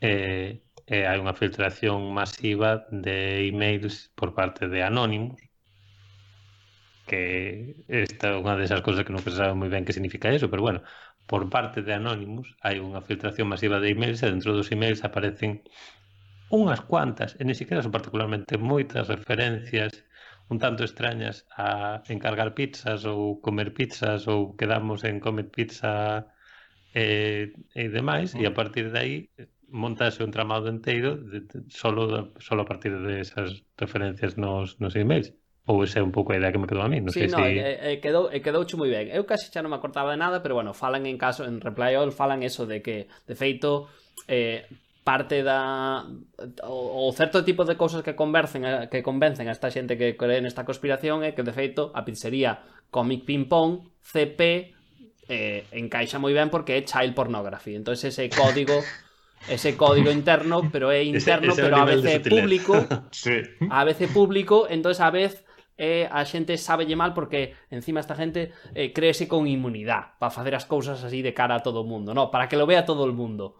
Eh, eh, hai unha filtración masiva de emails por parte de Anonymous que esta é unha desas cousas que non se sabe moi ben que significa eso, pero bueno, por parte de Anonymous hai unha filtración masiva de emails e dentro dos emails aparecen unhas cuantas, e ni siquiera son particularmente moitas referencias un tanto extrañas a encargar pizzas ou comer pizzas ou quedamos en comer pizza e, e demais, e a partir de aí montase un tramado inteiro de, de, solo, solo a partir de esas referencias nos, nos emails. Ou esa é un pouco a idea que me quedou a mí, non sí, sei no, si... eh, eh, quedou, eh, quedouche moi ben. Eu case xa non me acordaba de nada, pero bueno, falan en caso, en Reply All, falan eso de que, de feito, eh, parte da o, o certo tipo de cousas que convencen que convencen a esta xente que cree nesta conspiración é que de feito a pizzería Comic Ping Pong CP eh, encaixa moi ben porque é child pornography. Entón ese código ese código interno, pero é interno, ese, ese pero a veces público, sí. a veces público, entón a vez e a xente sábelle mal porque encima esta gente eh, créese con inmunidade para facer as cousas así de cara a todo o mundo, no, para que lo vea todo o mundo.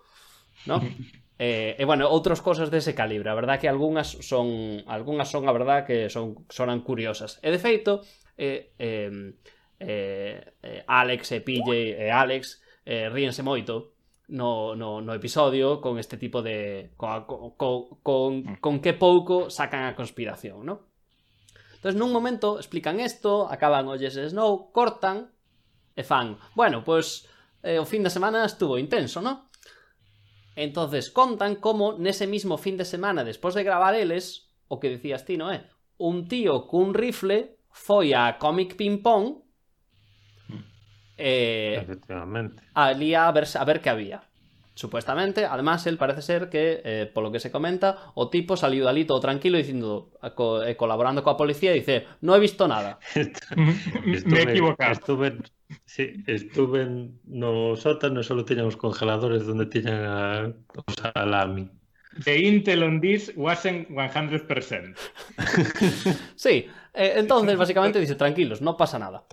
¿no? eh, e bueno, outras cosas dese calibre, a verdad que algunhas son algunhas son a verdad que son sonan curiosas. E de feito, eh, eh, eh, Alex e PJ e Alex eh, ríense moito no, no, no episodio con este tipo de con, con, con, con que pouco sacan a conspiración, ¿no? Entón, nun momento, explican isto, acaban olles Snow, cortan, e fan, bueno, pois, pues, eh, o fin de semana estuvo intenso, ¿no? Entonces contan como nese mismo fin de semana, despois de gravar eles, o que decías ti, non é? Un tío cun rifle foi a Comic Ping Pong eh, Efectivamente. ali a ver, a ver que había. Supuestamente, además, él parece ser que, eh, por lo que se comenta, o tipo salió de todo tranquilo diciendo, co eh, colaborando con la policía, dice, no he visto nada. Me he equivocado. Estuve, sí, estuve en no sótano, solo teníamos congeladores donde tenían a, o salami. The intel on this wasn't 100%. sí, eh, entonces básicamente dice, tranquilos, no pasa nada.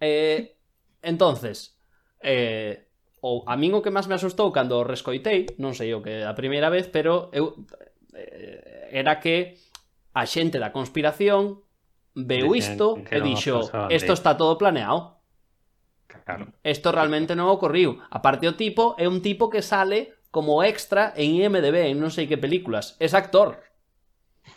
Eh, Entonces, eh, o a min o que máis me asustou cando o rescoitei, non sei o que a primeira vez, pero eu eh, era que a xente da conspiración veu isto que, que e dixo, isto está todo planeado. Claro. Isto realmente non ocorriu. A parte o tipo é un tipo que sale como extra en IMDB, en non sei que películas. Es actor.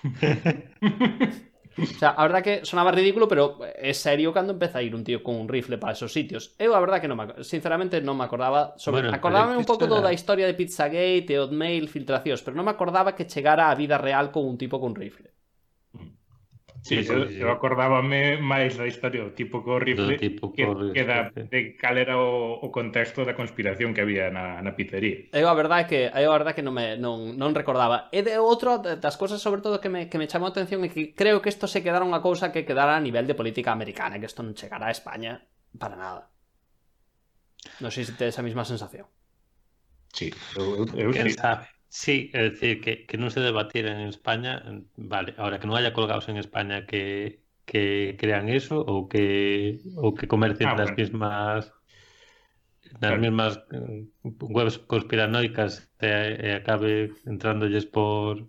O sea, a verdad que sonaba ridículo, pero é serio cando empeza a ir un tío con un rifle para esos sitios. Eu a verdad que non me, sinceramente non me acordaba sobre bueno, acordaba un pouco era... da historia de Pizzagate, Hotmail, filtracións, pero non me acordaba que chegara a vida real con un tipo con rifle. Sí, sí, eu, sí, eu acordábame máis da historia do tipo co rifle tipo que, rifle. que da, de cal era o, o contexto da conspiración que había na, na pizzería. Eu a verdade que eu a verdade que non me non, non recordaba. E de outro das cousas sobre todo que me, que me chamou a atención e que creo que isto se quedara unha cousa que quedara a nivel de política americana, que isto non chegará a España para nada. Non sei se tedes a mesma sensación. Sí, eu, eu, eu sí. sabe? Sí, é dicir, que, que non se debatira en España, vale, ahora que non haya colgados en España que, que crean eso ou que ou que comercien ah, das bueno. mismas das claro. mismas mm, webs conspiranoicas e, e acabe entrándoles por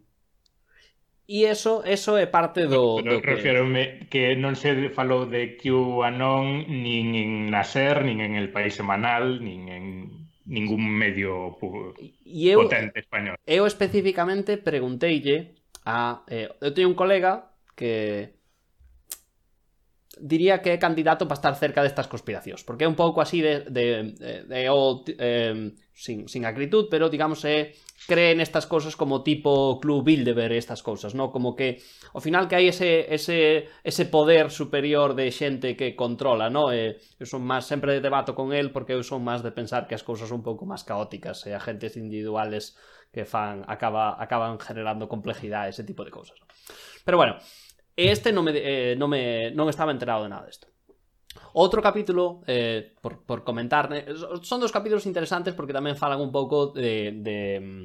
E eso, eso é parte do... Pero, do que... que non se falou de QAnon nin en Nacer, nin en El País Semanal, nin en ningún medio e eu, potente español. Eu especificamente pregunteille a... Eh, eu teño un colega que diría que é candidato para estar cerca destas conspiracións, porque é un pouco así de, de, de, de o, eh, sin, sin acritud, pero digamos é eh, creen estas cousas como tipo Club Bilderberg estas cousas, no? Como que ao final que hai ese, ese, ese poder superior de xente que controla, no? Eh, eu son máis sempre debato con el porque eu son máis de pensar que as cousas son un pouco máis caóticas e eh, agentes individuales que fan acaba, acaban generando complejidade, ese tipo de cousas. ¿no? Pero bueno, este non me, eh, non me non estaba enterado de nada disto. Outro capítulo, eh, por, por comentar, son dos capítulos interesantes porque tamén falan un pouco de, de mm,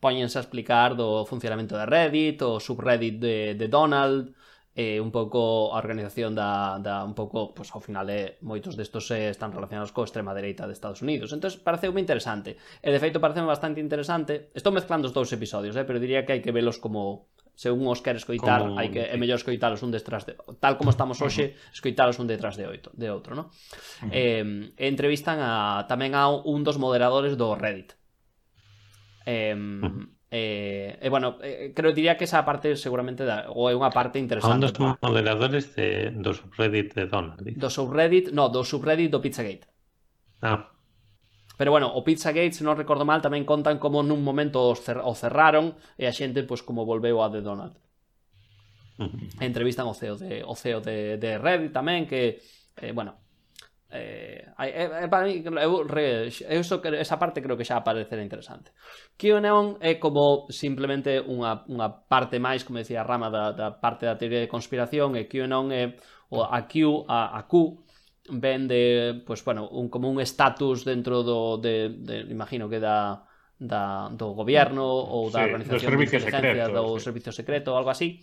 poñense a explicar do funcionamento de Reddit, o subreddit de, de Donald, eh, un pouco a organización da, da un pouco, pois pues, ao final eh, moitos destos eh, están relacionados co extrema dereita de Estados Unidos. Entón, pareceume interesante. E de feito pareceume bastante interesante. Estou mezclando os dous episodios, eh, pero diría que hai que velos como según os quere coitar, como... hai que é mellor escoitalos un detrás de tal como estamos hoxe, escoitalos un detrás de oito, de outro, ¿no? Uh -huh. Eh, entrevistan a tamén a un dos moderadores do Reddit. Eh, uh -huh. eh, eh bueno, eh, creo diría que esa parte seguramente da, ou é unha parte interesante. A un dos moderadores de, do subreddit de Donald. Do subreddit, no, do subreddit do Pizzagate. Ah. Pero bueno, o Pizzagate, se non recordo mal, tamén contan como nun momento os cer o cerraron e a xente pois como volveu a de Donut. Entrevistan o CEO de o CEO de, de Reddit tamén que eh, bueno, Eh, eh, eh, para mí, eu, re, eso, esa parte creo que xa aparecerá interesante. QAnon é como simplemente unha, unha parte máis, como decía Rama, da, da parte da teoría de conspiración e QAnon é o, a Q, a, a Q ven de, pues bueno, un, como un estatus dentro do, de, de, imagino que da, da do goberno ou da sí, organización dos servicios secretos, do sí. servicio secreto ou algo así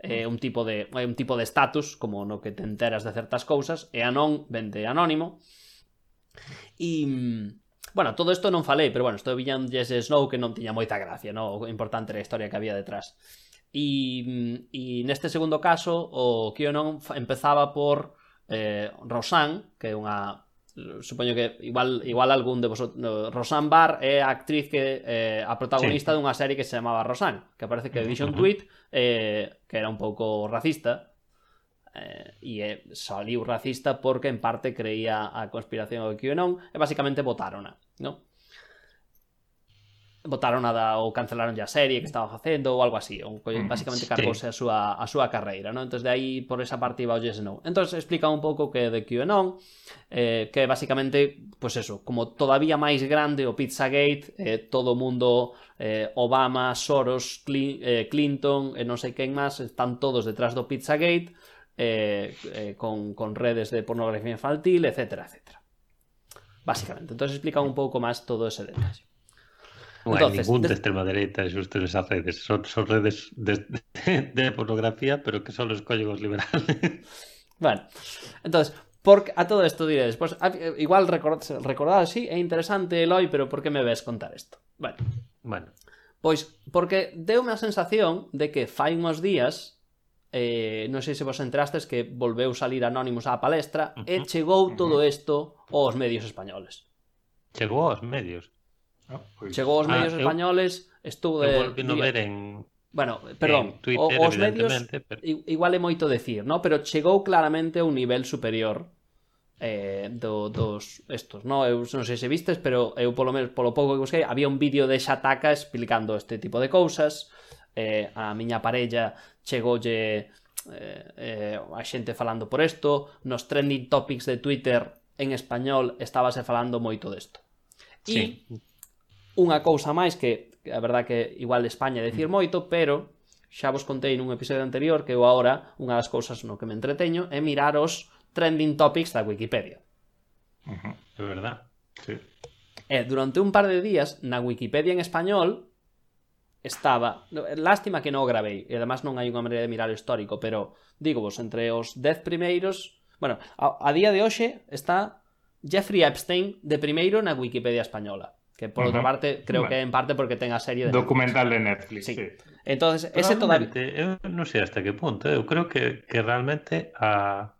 eh, un tipo de un tipo de estatus como no que te enteras de certas cousas e anón vende anónimo e Bueno, todo isto non falei, pero bueno, estou viñan Jesse Snow que non tiña moita gracia, no? O importante era a historia que había detrás. E, e neste segundo caso, o QAnon empezaba por eh, Rosanne, que é unha supoño que igual igual algún de vosotros no, Rosanne Barr é a actriz que eh, a protagonista sí. dunha serie que se chamaba Rosanne, que parece que dixo un tweet eh, que era un pouco racista eh, e eh, saliu racista porque en parte creía a conspiración do QAnon e basicamente votaron, ¿no? botaron nada ou cancelaron a serie que estaba facendo ou algo así, ou mm, basicamente cargose a súa a súa carreira, non? Entonces de aí por esa parte iba o Yes No. Entonces explica un pouco que de QAnon eh que basicamente pues eso, como todavía máis grande o Pizzagate, eh todo o mundo eh Obama, Soros, Cli eh, Clinton, eh, non sei quen máis, están todos detrás do Pizzagate eh, eh con con redes de pornografía infantil, etcétera, etcétera. Básicamente. Entonces explica un pouco máis todo ese detalle. Non hai ningún de extrema dereita xusto nesas redes. Son, son redes de, de, de pornografía, pero que son os códigos os liberales. Bueno, entonces, Porque a todo isto diréis, pois, ah, igual record, recordad, sí, é interesante, Eloi, pero por que me ves contar isto? Bueno. Bueno. Pois, porque deu a sensación de que fai uns días, eh, non sei se vos entrastes que volveu salir Anónimos á palestra uh -huh. e chegou todo isto aos medios españoles. Chegou aos medios? Ah, pois. Chegou aos ah, medios eu, españoles, estou de... Eu ver en... Bueno, perdón, en Twitter, os medios pero... igual é moito decir, no? pero chegou claramente a un nivel superior eh, do, dos estos, no? Eu non sei se vistes, pero eu polo menos polo pouco que busquei, había un vídeo de Xataca explicando este tipo de cousas. Eh, a miña parella chegoulle eh, eh, a xente falando por isto, nos trending topics de Twitter en español estábase falando moito desto. Sí. E Unha cousa máis que, a verdad que igual de España decir mm. moito, pero xa vos contei nun episodio anterior que eu agora unha das cousas no que me entreteño é mirar os trending topics da Wikipedia. Uh -huh. É verdad. Sí. E durante un par de días na Wikipedia en español estaba, lástima que non o gravei, e además non hai unha maneira de mirar o histórico, pero digo vos, entre os 10 primeiros, bueno, a, a día de hoxe está Jeffrey Epstein de primeiro na Wikipedia española. Que por uh -huh. outra parte, creo bueno. que en parte porque ten a serie de Documental Netflix. de Netflix, sí. sí. Entonces, ese todavía... Eh, eu non sei hasta que punto, eu creo que, que realmente a,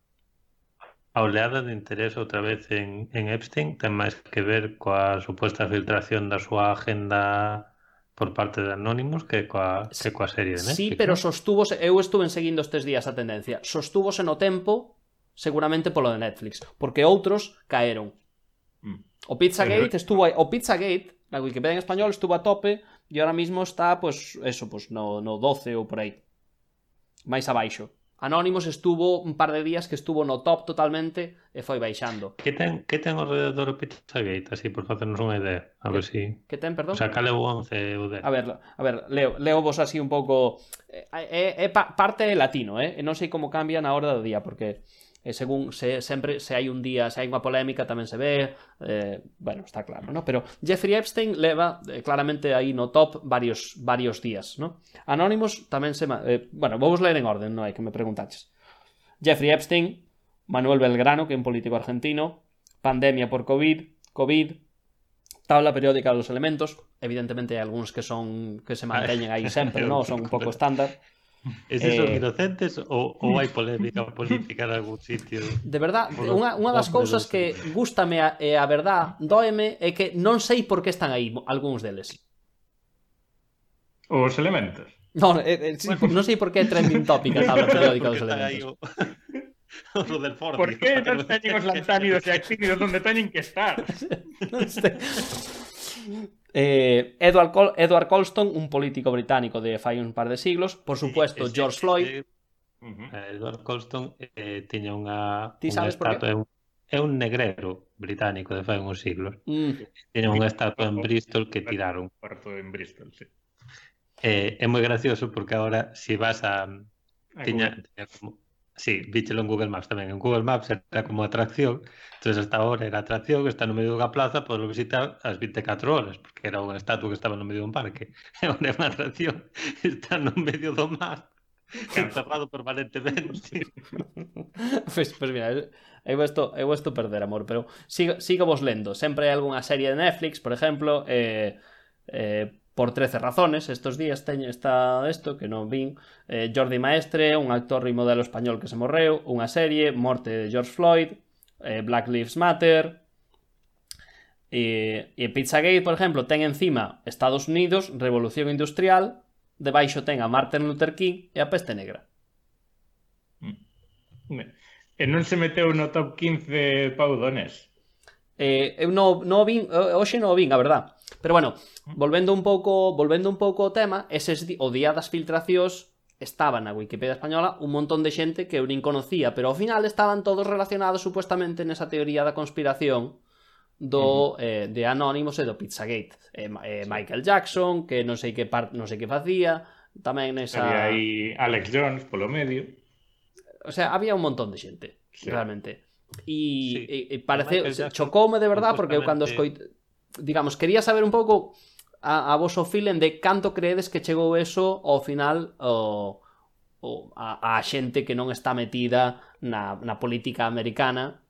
a oleada de interés outra vez en, en Epstein ten máis que ver coa suposta filtración da súa agenda por parte de Anónimos que coa, que coa serie de Netflix. Sí, pero sostúvose, eu estuve seguindo estes días a tendencia, sostúvose no tempo seguramente polo de Netflix, porque outros caeron. O Pizzagate estuvo aí, o Pizzagate, na Wikipedia en español estuvo a tope e ahora mismo está, pues, eso, pues no, no 12 ou por aí. Máis abaixo. Anónimos estuvo un par de días que estuvo no top totalmente e foi baixando. Que ten, que ten alrededor o do Pizzagate, así, por facernos unha idea, a ver si... Que ten, perdón? O sea, cale o 11 ou 10? A ver, a ver, leo, leo vos así un pouco... É, é, é pa, parte latino, eh? E non sei como cambia na hora do día, porque E según se, sempre se hai un día, se hai unha polémica tamén se ve, eh, bueno, está claro, ¿no? Pero Jeffrey Epstein leva eh, claramente aí no top varios varios días, ¿no? Anónimos tamén se, eh, bueno, vou ler en orden, non hai que me preguntaches. Jeffrey Epstein, Manuel Belgrano, que é un político argentino, pandemia por COVID, COVID, tabla periódica dos elementos, evidentemente hai algúns que son que se manteñen aí sempre, ¿no? Son un pouco estándar. Eses eh... son inocentes ou, ou hai polémica política en algún sitio? De verdad, unha, unha das cousas que gustame a, e a verdad doeme é que non sei por que están aí algúns deles. Os elementos? Non, eh, eh, bueno, non sei por que trending topic a tabla periódica dos elementos. O del Ford. ¿Por que non teñen os lantánidos e actínidos onde teñen que estar? non sei. Eh, Edward, Col Edward, Colston, un político británico de fai un par de siglos, por supuesto, sí, George Floyd. Eh, uh -huh. Edward Colston eh, tiña unha, unha estatua, é un, é un negrero británico de fai uns siglos. Mm. Tiña unha estatua en Bristol que tiraron. Parto en Bristol, sí. Eh, é moi gracioso porque agora se si vas a, a tiña, como, Sí, víchelo en Google Maps tamén. En Google Maps era como atracción. entonces hasta ahora era atracción, está no medio da plaza, podes visitar ás 24 horas, porque era unha estatua que estaba no medio dun parque. Onde é unha atracción, está no medio do mar. Encerrado permanentemente. pois, pues, pues mira, eu esto, eu esto perder, amor, pero sigo, sigo vos lendo. Sempre hai algunha serie de Netflix, por exemplo, eh, eh, por 13 razones. Estos días teño está isto que non vin eh, Jordi Maestre, un actor e modelo español que se morreu, unha serie, morte de George Floyd, eh, Black Lives Matter, E, e Pizzagate, por exemplo, ten encima Estados Unidos, Revolución Industrial, debaixo ten a Martin Luther King e a Peste Negra. Mm. E non se meteu no top 15 paudones? Eh, eu non, non vin, eh, hoxe non o vin, a verdad. Pero bueno, volvendo un pouco, volvendo un pouco ao tema, eses o día das filtracións estaba na Wikipedia española un montón de xente que eu nin conocía, pero ao final estaban todos relacionados supuestamente nesa teoría da conspiración do uh -huh. eh, de Anonymous e do Pizzagate. Eh, eh, Michael Jackson, que non sei que part, non sei que facía, tamén nesa Había aí Alex Jones polo medio. O sea, había un montón de xente, sí. realmente. E, sí. e, e parece chocoume de verdad porque eu cando escoito digamos, quería saber un pouco a, a voso feeling de canto creedes que chegou eso ao final o, o, a, a xente que non está metida na, na política americana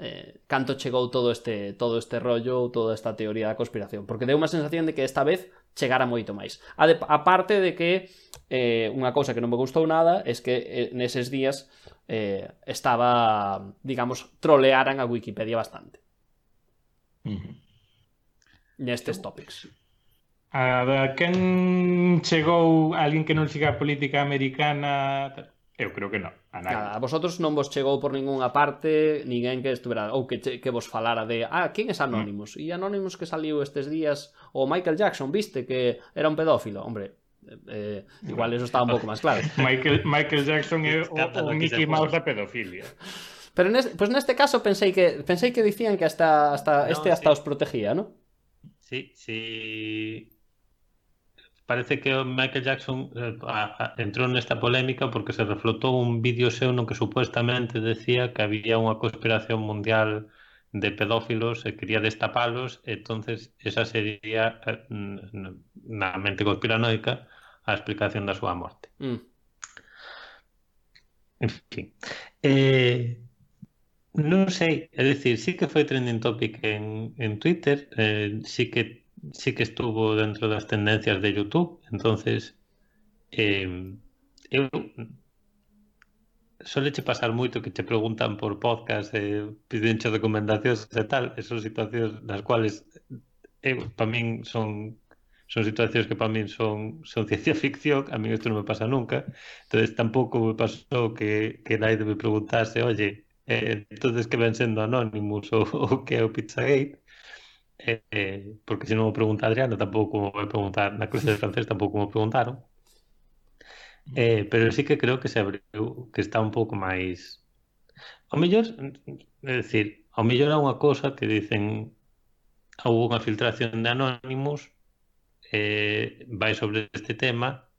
eh, canto chegou todo este todo este rollo, toda esta teoría da conspiración, porque deu unha sensación de que esta vez chegara moito máis. A, de, a parte de que eh, unha cousa que non me gustou nada es que eh, neses días eh, estaba, digamos, trolearan a Wikipedia bastante. Uh -huh nestes topics. A quen chegou alguén que non siga a política americana Eu creo que non. A. Nada, a vosotros non vos chegou por ningunha parte ninguén que estuvera ou que, que vos falara de ah, quen é Anonymous? Mm. E Anonymous que saliu estes días o Michael Jackson, viste que era un pedófilo. Hombre, eh, eh igual eso estaba un pouco máis claro. Michael, Michael Jackson é o, o Mickey Mouse da pedofilia. Pero neste, pues neste caso pensei que pensei que dicían que hasta hasta no, este hasta sí. os protegía, ¿no? Sí, sí. Parece que Michael Jackson eh, a, a, entrou nesta polémica porque se reflotou un vídeo seu no que supuestamente decía que había unha conspiración mundial de pedófilos e quería destapalos, entonces esa sería eh, na mente conspiranoica a explicación da súa morte. Mm. En fin. Eh, Non sei, é dicir, sí que foi trending topic en, en Twitter, eh, sí que sí que estuvo dentro das tendencias de YouTube, entonces eh, eu che pasar moito que te preguntan por podcast e eh, pidenche recomendacións e tal, esas situacións nas cuales eu, eh, para min son son situacións que para min son, son ciencia ficción, a mí isto non me pasa nunca, entonces tampouco me pasou que, que naide me preguntase, oye, eh, entonces que ven sendo Anonymous ou, ou que é o Pizzagate? Eh, eh, porque se non o pregunta Adriano tampouco me preguntar na clase de francés tampouco me preguntaron. Mm. Eh, pero sí que creo que se abriu que está un pouco máis ao mellor é dicir, ao mellor é unha cosa que dicen houve unha filtración de Anonymous eh, vai sobre este tema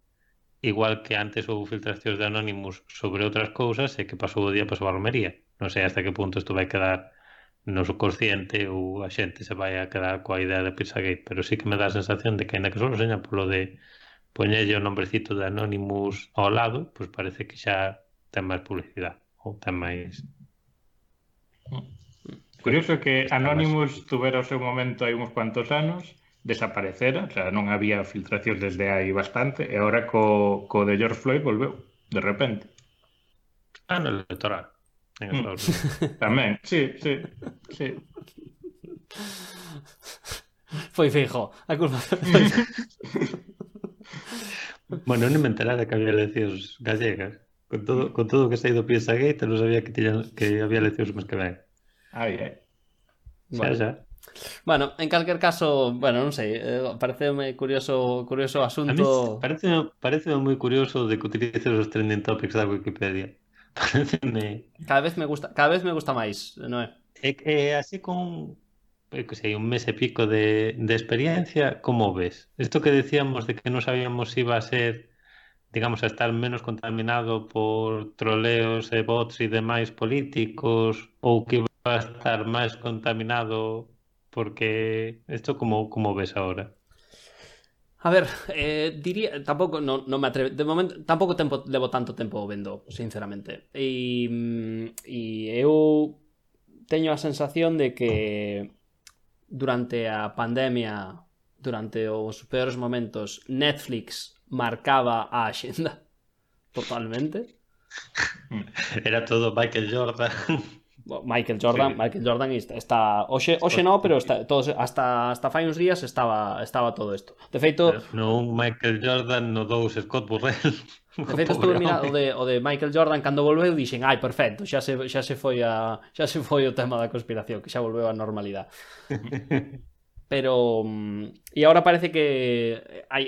igual que antes houve filtracións de Anonymous sobre outras cousas e eh, que pasou o día pasou a Romería non sei hasta que punto isto vai quedar no subconsciente ou a xente se vai a quedar coa idea de Pizzagate, pero sí que me dá a sensación de que ainda que só seña polo de poñelle o nombrecito de Anonymous ao lado, pois parece que xa ten máis publicidade ou ten máis Curioso que Anonymous tuvera o seu momento hai uns cuantos anos desaparecera, o sea, non había filtracións desde aí bastante, e agora co, co de George Floyd volveu, de repente. Ah, ano electoral. En mm. Estados Unidos. Tamén, sí, sí, sí. Foi fijo, a culpa foi Bueno, non me enterara que había eleccións gallegas. Con todo, con todo que sei do Pizzagate, non sabía que, tiñan, que había eleccións máis que ven. Ai, ai. Bueno. Xa, xa. Bueno, en calquer caso, bueno, non sei, eh, pareceme curioso curioso asunto. Parece parece moi curioso de que utilices os trending topics da Wikipedia. Pareceme... Cada vez me gusta, cada vez me gusta máis, non é? E, e así con eh, que sei, un mes e pico de, de experiencia, como ves? Isto que decíamos de que non sabíamos se iba a ser digamos, a estar menos contaminado por troleos e bots e demais políticos ou que va a estar máis contaminado porque isto como como ves agora? A ver, eh, diría, tampouco non, non me atrevo, de momento tampouco tempo levo tanto tempo vendo, sinceramente. E, e mm, eu teño a sensación de que durante a pandemia, durante os peores momentos, Netflix marcaba a axenda totalmente. Era todo Michael Jordan. Michael Jordan, sí. Michael Jordan está hoxe, hoxe non, pero está todos hasta hasta fai uns días estaba estaba todo isto. De feito, non Michael Jordan no dous Scott Burrell. De feito estuve mirando o de, o de Michael Jordan cando volveu dixen, "Ai, perfecto, xa se xa se foi a xa se foi o tema da conspiración, que xa volveu á normalidade." pero mm, e agora parece que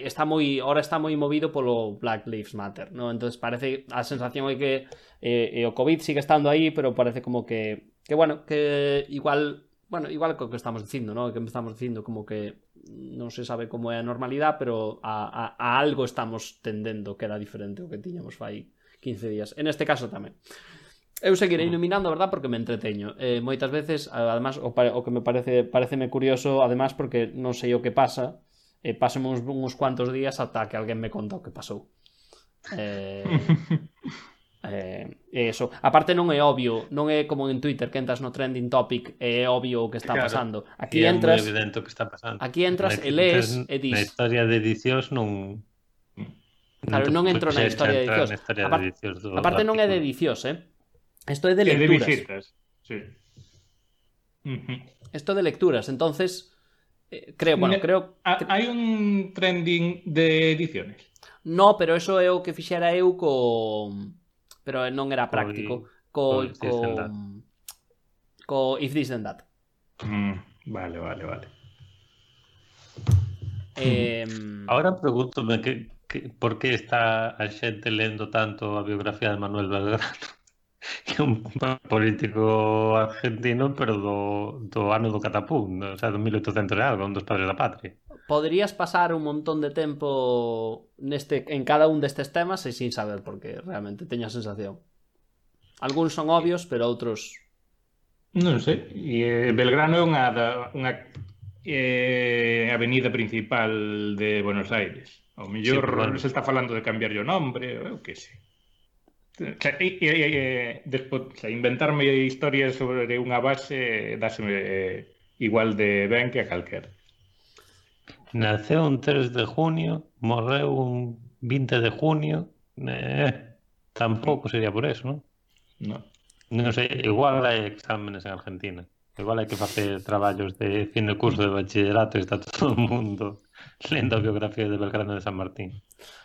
está moi ahora está moi movido polo Black Lives Matter, ¿no? Entonces parece a sensación é que eh, COVID sigue estando aí, pero parece como que que bueno, que igual bueno, igual co que estamos dicindo, ¿no? Que estamos dicindo como que non se sabe como é a normalidade, pero a, algo estamos tendendo que era diferente o que tiñamos fai 15 días. En este caso tamén. Eu seguirei iluminando, verdad, porque me entreteño. Eh, moitas veces, además, o, o que me parece pareceme curioso, además, porque non sei o que pasa, e eh, pasan uns, uns cuantos días ata que alguén me conta o que pasou. Eh, eh, eso. Aparte non é obvio, non é como en Twitter que entras no trending topic e é obvio o que está claro, pasando. Aquí entras, é evidente o que está pasando. Aquí entras e lees e dis. Na historia de edicións non Claro, non entro na historia de edicións. Aparte, aparte non é de edicións, eh? Isto é de lecturas. É de visitas, sí. Isto uh -huh. de lecturas, entonces eh, creo, bueno, creo hai un trending de ediciones. No, pero eso é o que fixera eu co pero non era práctico co, co, co, co If This Then That. Mm, vale, vale, vale. Eh, Ahora pregúntome que, que por que está a xente lendo tanto a biografía de Manuel Belgrano que é un político argentino, pero do, do ano do catapún, o sea, do 1800 e algo, un dos padres da patria. Poderías pasar un montón de tempo neste en cada un destes temas e sin saber, porque realmente teño a sensación. Algúns son obvios, pero outros... Non sei, e eh, Belgrano é unha, unha eh, avenida principal de Buenos Aires. O mellor sí, se está falando de cambiarlle o nombre, eu que sei. Cioè, e, e, e, despo, cioè, inventarme historias sobre unha base dáseme eh, igual de ben que a calquer. Naceu un 3 de junio, morreu un 20 de junio, eh, tampouco sería por eso, non? No. Non sei, igual hai exámenes en Argentina. Igual hai que facer traballos de fin de curso de bachillerato e está todo o mundo lendo a biografía de Belgrano de San Martín.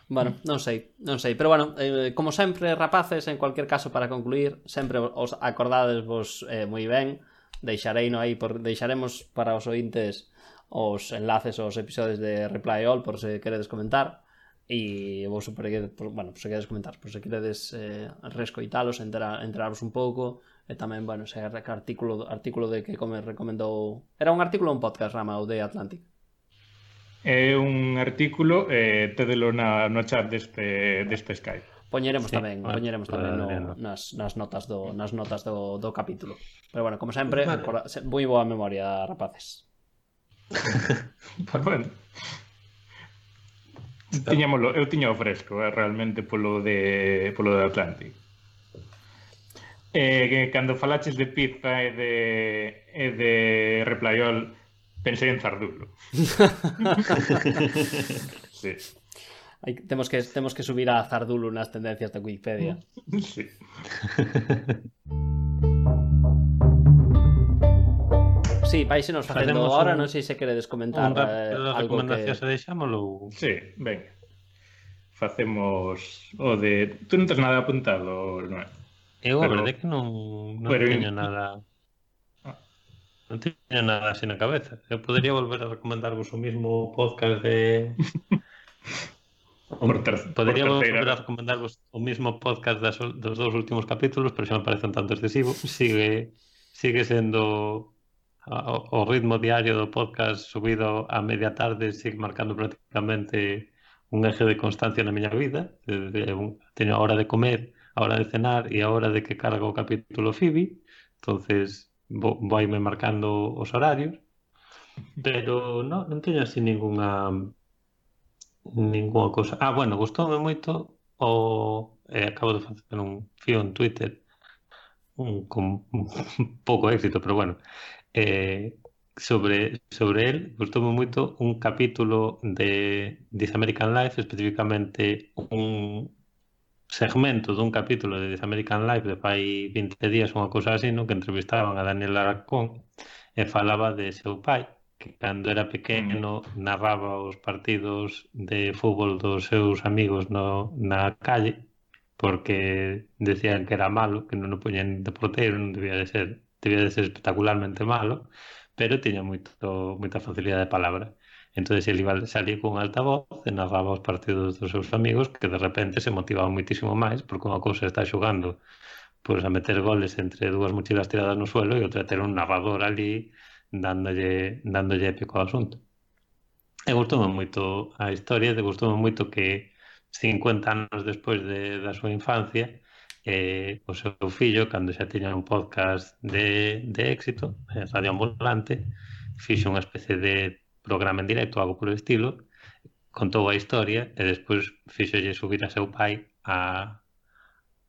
Bueno, non sei, non sei, pero bueno, eh, como sempre, rapaces, en cualquier caso para concluir, sempre os acordades vos eh, moi ben, deixarei no aí por deixaremos para os ointes os enlaces aos episodios de Reply All por se queredes comentar. E vos super por, bueno, por se queredes comentar, por se queredes eh, rescoitalos, entera, enteraros un pouco, e tamén, bueno, ese artículo artículo de que como recomendou, era un artículo un podcast rama o de Atlantic É un artículo, eh, tédelo na, no chat deste, deste Skype. Poñeremos sí, tamén, bueno, poñeremos tamén no, nas, nas notas do nas notas do, do capítulo. Pero bueno, como sempre, vale. moi boa memoria, rapaces. pues bueno. Tiñámolo, eu tiña o fresco, eh, realmente polo de polo de Atlantic. Eh, que cando falaches de pizza e de e de replayol Pensei en Zardulo. sí. Hay, temos, que, temos que subir a Zardulo nas tendencias da Wikipedia. Sí. Sí, vais nos facendo agora, non sei se queredes comentar unha, eh, algo recomendación que... se deixamos. Sí, ben. Facemos o de... Tú non tens nada apuntado, non é? Eu, Pero... a verdade que non, non pero... teño nada non teño nada así na cabeza. Eu podería volver a recomendarvos o mismo podcast de... ter... Podería volver a recomendarvos o mismo podcast das, dos dous últimos capítulos, pero xa me parece un tanto excesivo. Sigue, sigue sendo o, o ritmo diario do podcast subido a media tarde sigue marcando prácticamente un eje de constancia na miña vida. Teño a hora de comer, a hora de cenar e a hora de que cargo o capítulo Phoebe. Entonces, voime marcando os horarios, pero non, non teño así ninguna ninguna cosa. Ah, bueno, gustoume moito o eh, acabo de facer un fío en Twitter un, con un pouco éxito, pero bueno, eh, sobre sobre el gustoume moito un capítulo de This American Life, especificamente un segmento dun capítulo de This American Life de fai 20 días, unha cousa así, no? que entrevistaban a Daniel Aracón e falaba de seu pai, que cando era pequeno mm. narraba os partidos de fútbol dos seus amigos no, na calle porque decían que era malo, que non o poñen de porteiro, non debía de ser, debía de ser espectacularmente malo, pero tiña moito, moita facilidade de palabra. Entonces el iba salir cun altavoz e narraba os partidos dos seus amigos que de repente se motivaban muitísimo máis porque unha cousa está xogando pois a meter goles entre dúas mochilas tiradas no suelo e outra ter un narrador ali dándolle, dándolle épico ao asunto. E gustoume moito a historia, e gustoume moito que 50 anos despois de, da súa infancia, eh, o seu fillo, cando xa tiña un podcast de, de éxito, eh, Radio Ambulante, fixo unha especie de programa en directo, algo por estilo, contou a historia e despois fixolle subir a seu pai a,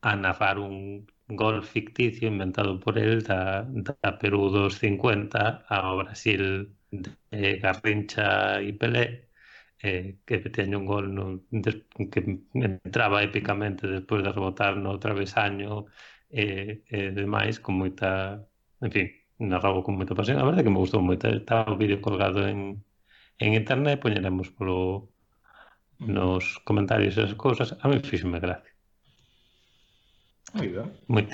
a nafar un gol ficticio inventado por el da, da Perú dos 50 ao Brasil de Garrincha e Pelé eh, que teño un gol no, des, que entraba épicamente despois de rebotar no travesaño e eh, eh, demais con moita en fin, narraba con moita pasión. A verdade que me gustou moito estaba o vídeo colgado en, en internet poñeremos polo nos comentarios esas cousas, a mí fíxeme gracia. Moi ben. Moi.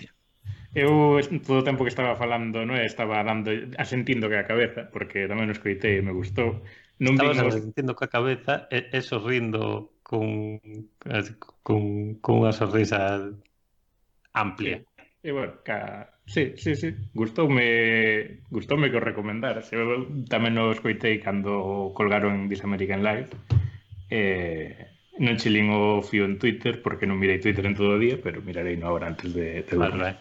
Eu todo o tempo que estaba falando, non estaba dando asentindo que a cabeza, porque tamén o escoitei e me gustou. Non Estabas vimos... asentindo que a cabeza e, e sorrindo con, con, con unha sorrisa amplia. E, e bueno, ca, sí, sí, sí, gustoume gustoume que o recomendara. Eu tamén o escoitei cando colgaron This American Life. Eh, Non che lín o fío en Twitter porque non mirei Twitter en todo o día, pero mirarei no hora antes de, de vale, vale.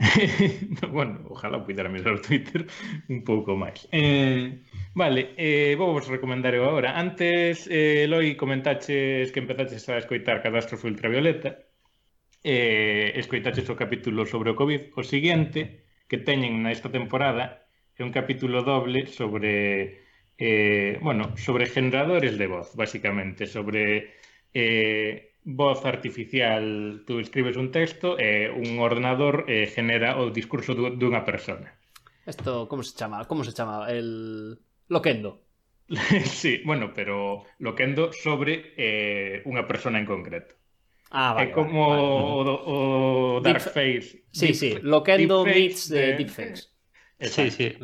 bueno, ojalá pudera mirar o Twitter un pouco máis. Eh, vale, eh, vou vos recomendar eu agora. Antes, eh, Eloi, comentaches que empezaches a escoitar Catástrofe Ultravioleta. eh, escoitaches o capítulo sobre o COVID. O seguinte que teñen nesta temporada é un capítulo doble sobre eh, bueno, sobre generadores de voz, basicamente, sobre eh, voz artificial. Tú escribes un texto e eh, un ordenador eh, genera o discurso dunha persona. Esto, como se chama? Como se chama? El loquendo. sí, bueno, pero loquendo sobre eh, unha persona en concreto. Ah, vale, é como vale, vale. o, o Darkface. Sí, deep, sí, Loquendo Meets de, Deepfakes. Exacto. Sí, sí,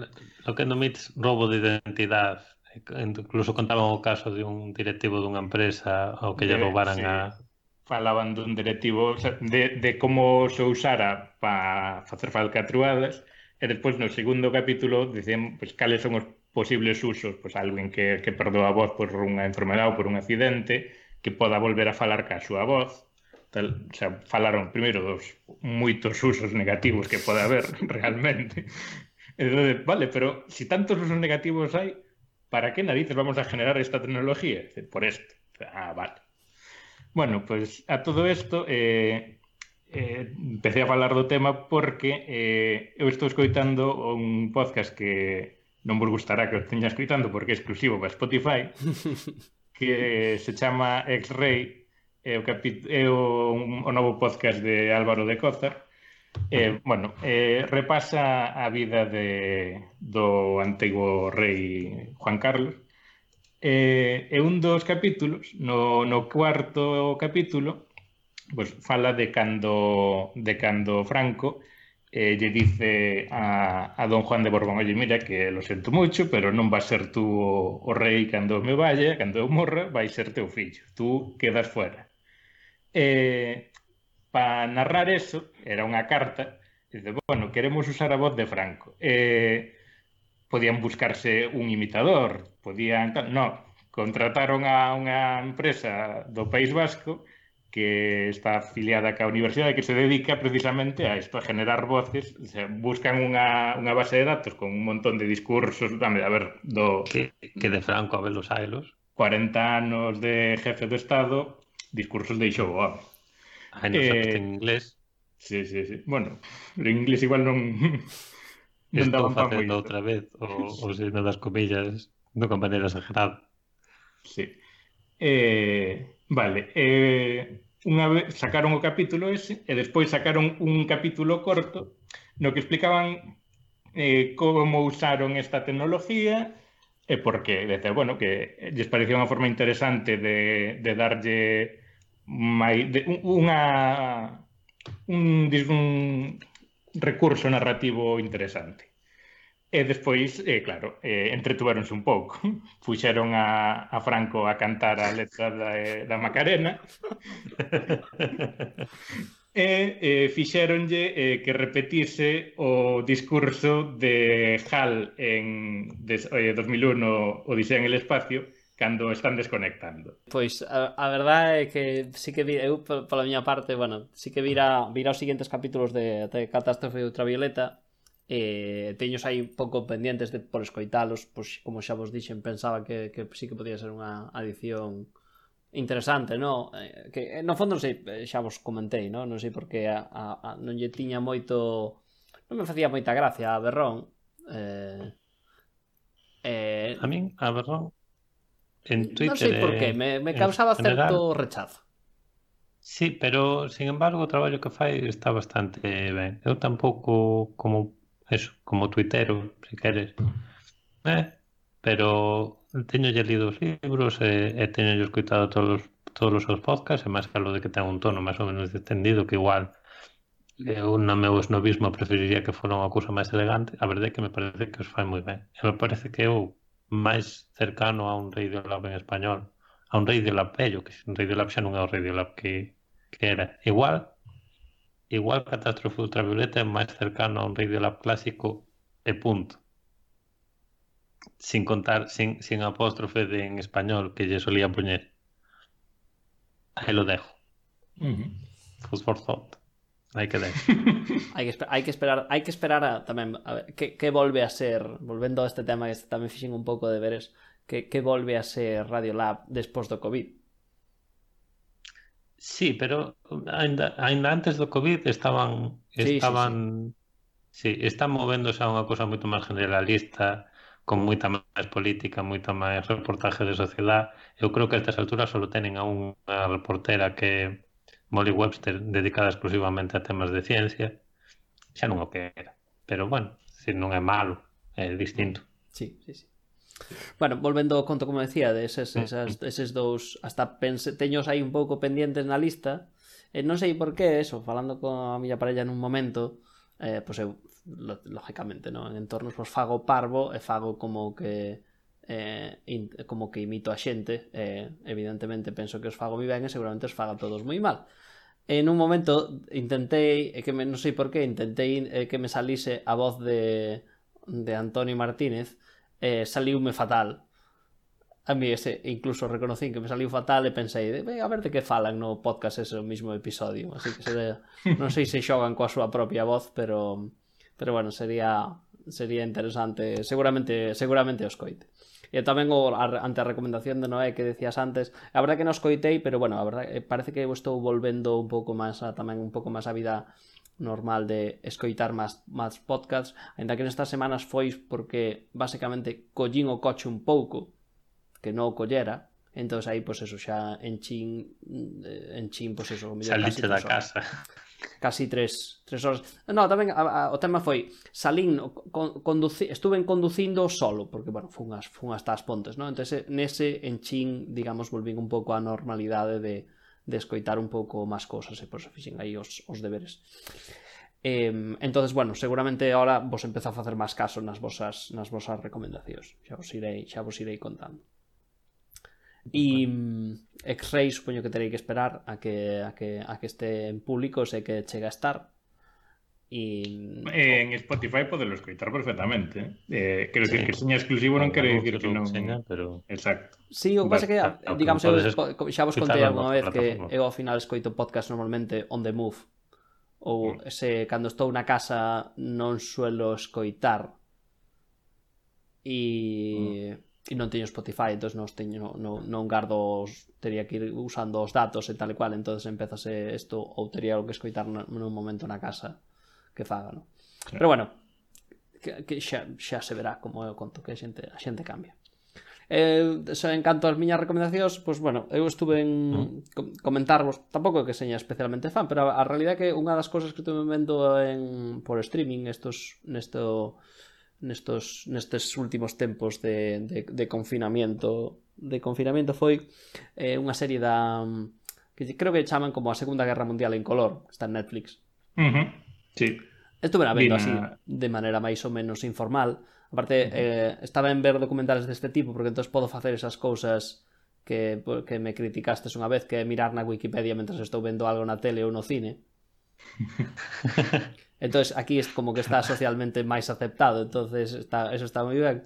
Loquendo Meets robo de identidade. Incluso contaban o caso de un directivo dunha empresa ao que lle roubaran sí. a falaban dun directivo de, de como se usara para facer falcatruadas e despois no segundo capítulo dicen pues, cales son os posibles usos pues, alguén que, que perdoa a voz por unha enfermedade ou por un accidente que poda volver a falar ca súa voz tal, o sea, falaron primeiro dos moitos usos negativos que pode haber realmente. Entonces, vale, pero se si tantos usos negativos hai, ¿para qué narices vamos a generar esta tecnología? Por esto. Ah, vale. Bueno, pues a todo isto eh, eh, empecé a falar do tema porque eh, eu estou escoitando un podcast que non vos gustará que o teña escoitando porque é exclusivo para Spotify que se chama X-Ray é o, é o, o novo podcast de Álvaro de Coza. Eh, bueno, eh, repasa a vida de, do antigo rei Juan Carlos. Eh, e un dos capítulos, no, no cuarto capítulo, pues, fala de cando, de cando Franco eh, lle dice a, a don Juan de Borbón oye, mira, que lo sento moito, pero non va a ser tú o, o rei cando me vaya, cando eu morra, vai ser teu fillo, tú quedas fuera eh, para narrar eso, era unha carta, dice, bueno, queremos usar a voz de Franco. Eh, podían buscarse un imitador, podían... No, contrataron a unha empresa do País Vasco que está afiliada ca universidade que se dedica precisamente a isto, a generar voces, o sea, buscan unha, unha base de datos con un montón de discursos, dame, a ver, do... Que, que de Franco, a ver, los aelos. 40 anos de jefe do Estado, discursos de Xaboa. Ah, ah non eh, en inglés. Sí, sí, sí. Bueno, en inglés igual non... non Estou facendo outra vez o, o signo das comillas de unha maneira exagerada. Sí. Eh, vale. Eh, unha vez sacaron o capítulo ese e despois sacaron un capítulo corto no que explicaban eh, como usaron esta tecnología e porque, dice, bueno, que lles parecía unha forma interesante de, de darlle mai, de, unha un, un recurso narrativo interesante. E despois, eh, claro, eh, entretuveronse un pouco. Fuxeron a, a Franco a cantar a letra da, eh, da Macarena. e eh, fixéronlle eh, que repetise o discurso de HAL en de, eh, 2001 Odisea en el Espacio cando están desconectando. Pois a, a verdade é que sí que vi, eu pola miña parte, bueno, sí que vira, vira os seguintes capítulos de, de Catástrofe Ultravioleta e eh, teños aí un pouco pendientes de por escoitalos, pois como xa vos dixen, pensaba que, que sí que podía ser unha adición interesante, no? Eh, que eh, no fondo non sei, eh, xa vos comentei, no? Non sei porque a, a, a non lle tiña moito non me facía moita gracia a Berrón. Eh, eh, a min a Berrón en Twitter Non sei por qué, me, me causaba general, certo rechazo. Sí, pero sin embargo o traballo que fai está bastante ben. Eu tampouco como eso, como tuitero, se queres. Eh, pero Teño lle lido os libros e, e teño lle escuitado todos os, todos os seus podcasts e máis que lo de que ten un tono máis ou menos extendido que igual eu no meu esnovismo preferiría que fora unha cousa máis elegante. A verdade é que me parece que os fai moi ben. E me parece que eu máis cercano a un rei de lab en español a un rei de lab bello que un rei de lab xa non é o rei de lab que, que era. Igual igual Catástrofe Ultravioleta é máis cercano a un rei de lab clásico e punto sin contar, sin, sin apóstrofe de en español que lle solía poñer. Aí lo dejo. Uh -huh. Food for thought. Hai que ver. hai, que hai que esperar, hai que esperar a, tamén a ver, que, que volve a ser, volvendo a este tema que tamén fixen un pouco de veres, que, que volve a ser Radiolab despois do Covid. Sí, pero ainda, ainda antes do Covid estaban sí, estaban sí, sí. sí, están movéndose a unha cosa moito máis generalista con moita máis política, moita máis reportaje de sociedade. Eu creo que a estas alturas só tenen a unha reportera que Molly Webster dedicada exclusivamente a temas de ciencia. Xa non o que era, pero bueno, se non é malo, é distinto. Sí, sí, sí. Bueno, volvendo ao conto, como decía, de eses, esas, mm. eses dous, hasta pense, teños aí un pouco pendientes na lista, e non sei por que eso, falando con a miña parella nun momento, eh, pois eu lógicamente, ¿no? En entornos pois fago parvo e fago como que eh, in, como que imito a xente, eh, evidentemente penso que os fago moi ben e seguramente os faga todos moi mal. En un momento intentei, e que me, non sei por que, intentei eh, que me salise a voz de, de Antonio Martínez, eh, saliume fatal. A mí ese incluso reconocín que me saliu fatal e pensei, de, a ver de que falan no podcast ese mismo episodio. Así que se, non sei se xogan coa súa propia voz, pero Pero bueno, sería sería interesante, seguramente seguramente os coite. E tamén o, a, ante a recomendación de Noé que decías antes, a verdade que nos coitei, pero bueno, a verdade eh, parece que eu estou volvendo un pouco máis a tamén un pouco máis a vida normal de escoitar máis máis podcasts, aínda que nestas semanas foi porque basicamente collín o coche un pouco que non o collera, entón aí pois eso xa enchín enchín pois eso, mellor Saliste da casa casi tres, tres horas. No, tamén a, a, o tema foi salín, con, conduci, estuve conducindo solo, porque, bueno, fun, as, fun hasta as pontes, non? Entón, eh, nese enchín, digamos, volvín un pouco a normalidade de, de escoitar un pouco máis cousas e por eso fixen aí os, os deberes. Eh, entonces, bueno, seguramente ahora vos empeza a facer máis caso nas vosas, nas vosas recomendacións. Xa vos irei, xa vos irei contando. E mm, X Ray supoño que terei que esperar a que a que a que este en público, sei que chega a estar. E eh, en Spotify podelo escoitar perfectamente. Eh, quero dicir sí. que seña exclusivo non quere dicir que non. Seña, pero... Exacto. Sí, o que pasa que, eh, digamos, eu, xa vos contei alguna vez que eu ao final escoito podcast normalmente on the move ou mm. se cando estou na casa non suelo escoitar e mm e non teño Spotify, entón non, teño, non, non gardo os, teria que ir usando os datos e tal e cual, entonces empezase isto ou teria o que escoitar nun momento na casa que faga, non? Claro. Pero bueno, que, que xa, xa se verá como é o conto que a xente, a xente cambia. Eh, so, en canto ás miñas recomendacións, pois pues, bueno, eu estuve en mm. comentarvos, tampouco que seña especialmente fan, pero a, a realidade é que unha das cousas que estuve vendo en por streaming estos nesto nestos, nestes últimos tempos de, de, de confinamiento de confinamiento foi eh, unha serie da que creo que chaman como a Segunda Guerra Mundial en color, está en Netflix. Uh -huh. Sí. Estuve vendo así de maneira máis ou menos informal. Aparte, uh -huh. eh, estaba en ver documentales deste tipo porque entón podo facer esas cousas que, que me criticastes unha vez que mirar na Wikipedia mentre estou vendo algo na tele ou no cine entonces aquí es como que está socialmente máis aceptado, entonces está, eso está moi ben.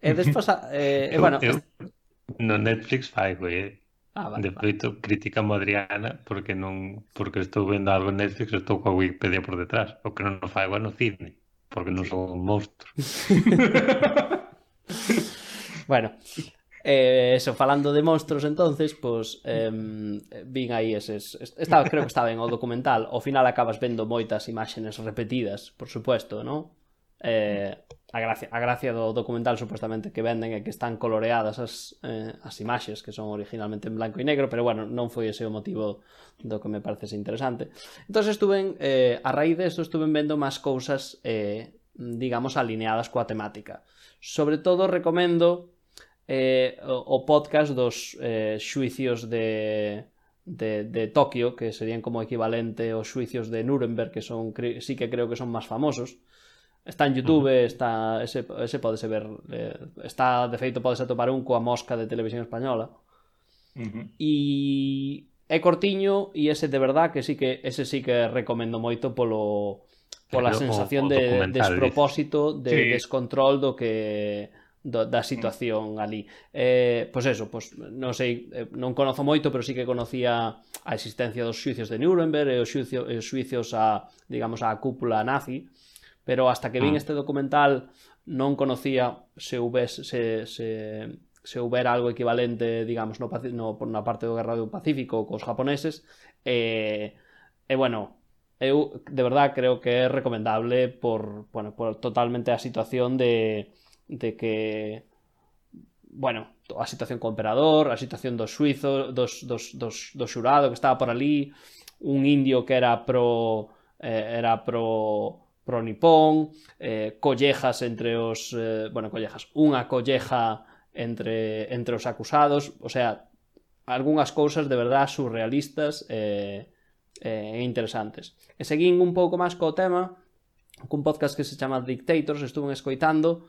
E despois, eh, eu, ah, eh, bueno... Eu, no Netflix fai, güey, Ah, vale, de feito, vale. crítica Adriana porque non porque estou vendo algo en Netflix estou coa Wikipedia por detrás o que non fai igual no cine porque non son un monstro bueno Eh, eso, falando de monstruos entonces, pois pues, eh, vin aí eses, estaba, creo que estaba en o documental, ao final acabas vendo moitas imágenes repetidas, por supuesto, ¿no? Eh, a gracia, a gracia do documental supostamente que venden é que están coloreadas as, eh, as imaxes que son originalmente en blanco e negro pero bueno, non foi ese o motivo do que me parece interesante. Entón estuve eh, a raíz desto estuve vendo máis cousas eh, digamos alineadas coa temática. Sobre todo recomendo eh, o, o podcast dos eh, xuicios de, de, de Tokio, que serían como equivalente aos xuicios de Nuremberg, que son sí que creo que son máis famosos. Está en Youtube, uh -huh. está, ese, ese podese ver, eh, está, de feito, podese atopar un coa mosca de televisión española. Uh -huh. E é cortiño e ese de verdad que sí que ese sí que recomendo moito polo pola claro, sensación o, o de despropósito, de sí. descontrol do que do, da situación mm. ali. Eh, pois eso, pois, non sei, eh, non conozo moito, pero sí que conocía a existencia dos xuicios de Nuremberg e os xuicios, os xuicios a, digamos, a cúpula nazi, pero hasta que vin mm. este documental non conocía se houvese se, se se houbera algo equivalente, digamos, no, no, na parte do Guerra do Pacífico cos japoneses, e, e bueno, eu de verdad creo que é recomendable por, bueno, por totalmente a situación de, de que bueno, a situación co emperador, a situación dos suizos, dos, dos, dos, do xurado que estaba por ali, un indio que era pro eh, era pro pro nipón, eh, collejas entre os, eh, bueno, collejas, unha colleja entre entre os acusados, o sea, algunhas cousas de verdad surrealistas e eh, eh, interesantes. E seguín un pouco máis co tema, cun podcast que se chama Dictators, estuve escoitando,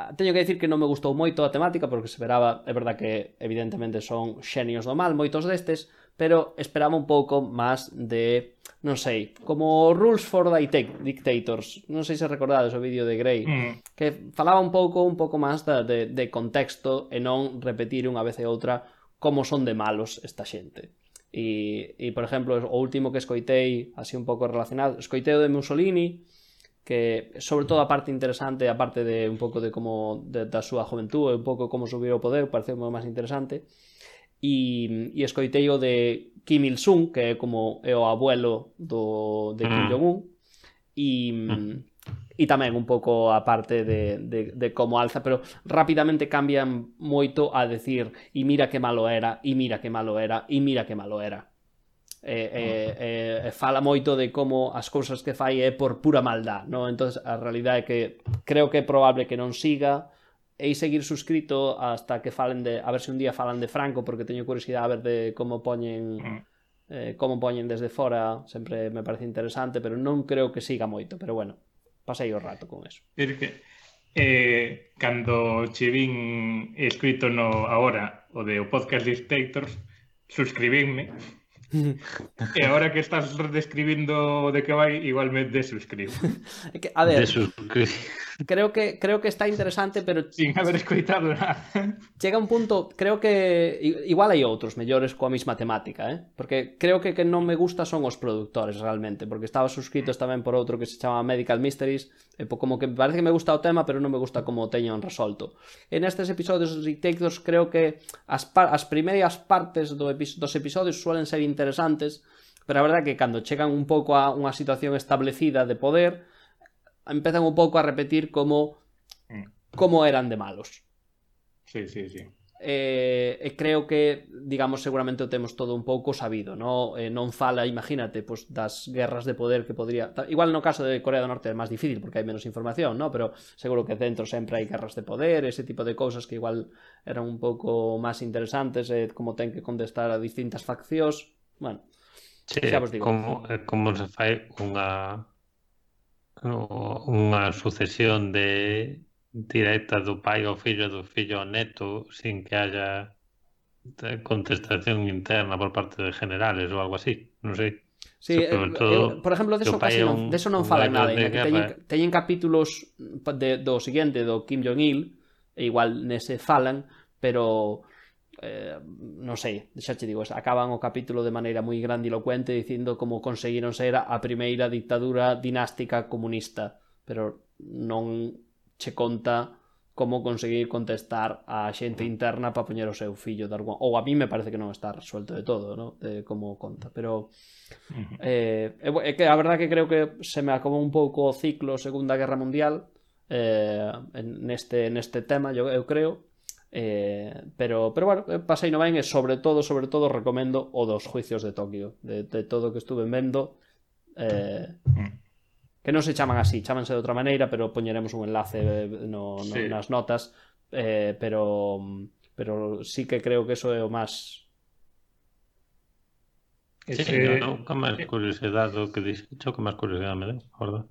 Ah, teño que dicir que non me gustou moito a temática porque se esperaba, é verdad que evidentemente son xenios do mal moitos destes, pero esperaba un pouco máis de, non sei, como Rules for the Dictators, non sei se recordades o vídeo de Grey, mm. que falaba un pouco un pouco máis de, de, de contexto e non repetir unha vez e outra como son de malos esta xente. E, e por exemplo, o último que escoitei, así un pouco relacionado, escoitei o de Mussolini, que sobre todo a parte interesante, a parte de un pouco de como de, da súa juventude, un pouco como subiu o poder, moi máis interesante. E, e escoitei o de Kim Il-sung, que é como é o abuelo do, de Kim mm. Jong-un, e, mm. e tamén un pouco a parte de, de, de como alza, pero rapidamente cambian moito a decir e mira que malo era, e mira que malo era, e mira que malo era eh, eh, eh, eh, fala moito de como as cousas que fai é por pura maldad, no? entonces a realidade é que creo que é probable que non siga. E seguir suscrito hasta que falen de, a ver se un día falan de Franco porque teño curiosidade a ver de como poñen eh, como poñen desde fora, sempre me parece interesante, pero non creo que siga moito, pero bueno, pasei o rato con eso. Porque eh, cando che vin escrito no agora o de o podcast Dictators, suscribidme Y ahora que estás describiendo de qué va, igual me desuscribo. A ver, creo que creo que está interesante, pero sin haber escoitado nada. Chega un punto, creo que igual hai outros mellores coa mesma temática, eh? Porque creo que que non me gusta son os produtores realmente, porque estaba suscritos tamén por outro que se chama Medical Mysteries, e como que parece que me gusta o tema, pero non me gusta como o teñan resolto. En estes episodios de Dictators creo que as, as primeiras partes do epi dos episodios suelen ser interesantes, pero a verdade que cando chegan un pouco a unha situación establecida de poder, empiezan un pouco a repetir como mm. como eran de malos. Sí, sí, sí. Eh, e creo que, digamos, seguramente o temos todo un pouco sabido, no? Eh, non fala, imagínate, pues, das guerras de poder que podría... Igual no caso de Corea do Norte é máis difícil porque hai menos información, no? Pero seguro que dentro sempre hai guerras de poder, ese tipo de cousas que igual eran un pouco máis interesantes, eh, como ten que contestar a distintas faccións, bueno... Che, sí, xa vos digo. Como, eh, como se fai unha unha sucesión de directa do pai ao fillo, do fillo ao neto, sin que haya eh, contestación interna por parte de generales ou algo así, non sei. Sí, eh, todo, eh, por exemplo, de, casi non, eso non fala nada, eh, que teñen, teñen capítulos de, do seguinte do Kim Jong-il, e igual nese falan, pero eh, non sei, xa che digo, acaban o capítulo de maneira moi grandilocuente dicindo como conseguiron ser a primeira dictadura dinástica comunista, pero non che conta como conseguir contestar a xente interna para poñer o seu fillo de alguma... ou a mí me parece que non está resuelto de todo ¿no? de como conta, pero eh, é que a verdad que creo que se me acabou un pouco o ciclo Segunda Guerra Mundial eh, neste, neste tema, eu, eu creo Eh, pero, pero bueno, eh, pasei no ben e sobre todo, sobre todo recomendo o dos juicios de Tokio de, de todo o que estuve vendo eh, que non se chaman así chamanse de outra maneira, pero poñeremos un enlace eh, no, no, sí. nas notas eh, pero pero sí que creo que eso é o máis Ese... Sí, eu nunca máis curiosidade do que dixo que máis curiosidade me deu, verdad?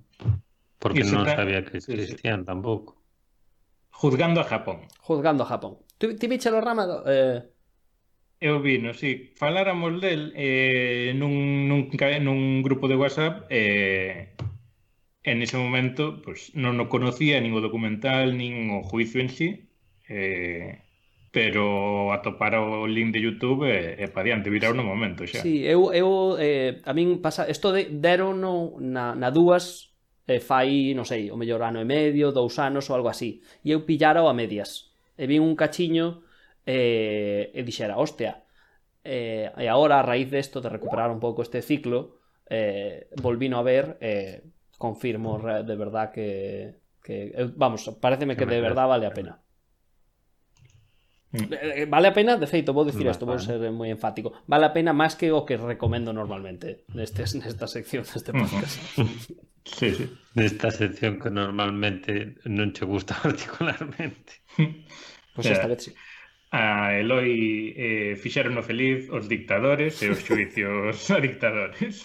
Porque non sabía que existían tampouco Juzgando a Japón. Juzgando a Japón. Ti, ti viche o rama... Do, eh... Eu vino, si sí. faláramos del eh, nun, nun, nun grupo de WhatsApp eh, en ese momento pues, non o conocía nin o documental nin o juicio en sí eh, pero atopar o link de Youtube e, eh, e eh, pa diante, virar no momento xa. Sí, eu, eu eh, a min pasa, isto de, deron na, na dúas eh, fai, non sei, o mellor ano e medio, dous anos ou algo así. E eu pillara a medias. E vin un cachiño eh, e dixera, hostia, eh, e agora a raíz desto de, de recuperar un pouco este ciclo, eh, volvino a ver eh, confirmo de verdad que, que vamos, pareceme que de verdad vale a pena. Eh, eh, vale a pena, de feito, vou dicir isto, vou ser moi enfático. Vale a pena máis que o que recomendo normalmente nestes, nesta sección deste podcast. Sí, sí. Desta sección que normalmente non che gusta particularmente. Pois pues esta vez sí. A Eloi eh, fixeron o feliz os dictadores e os xuicios a dictadores.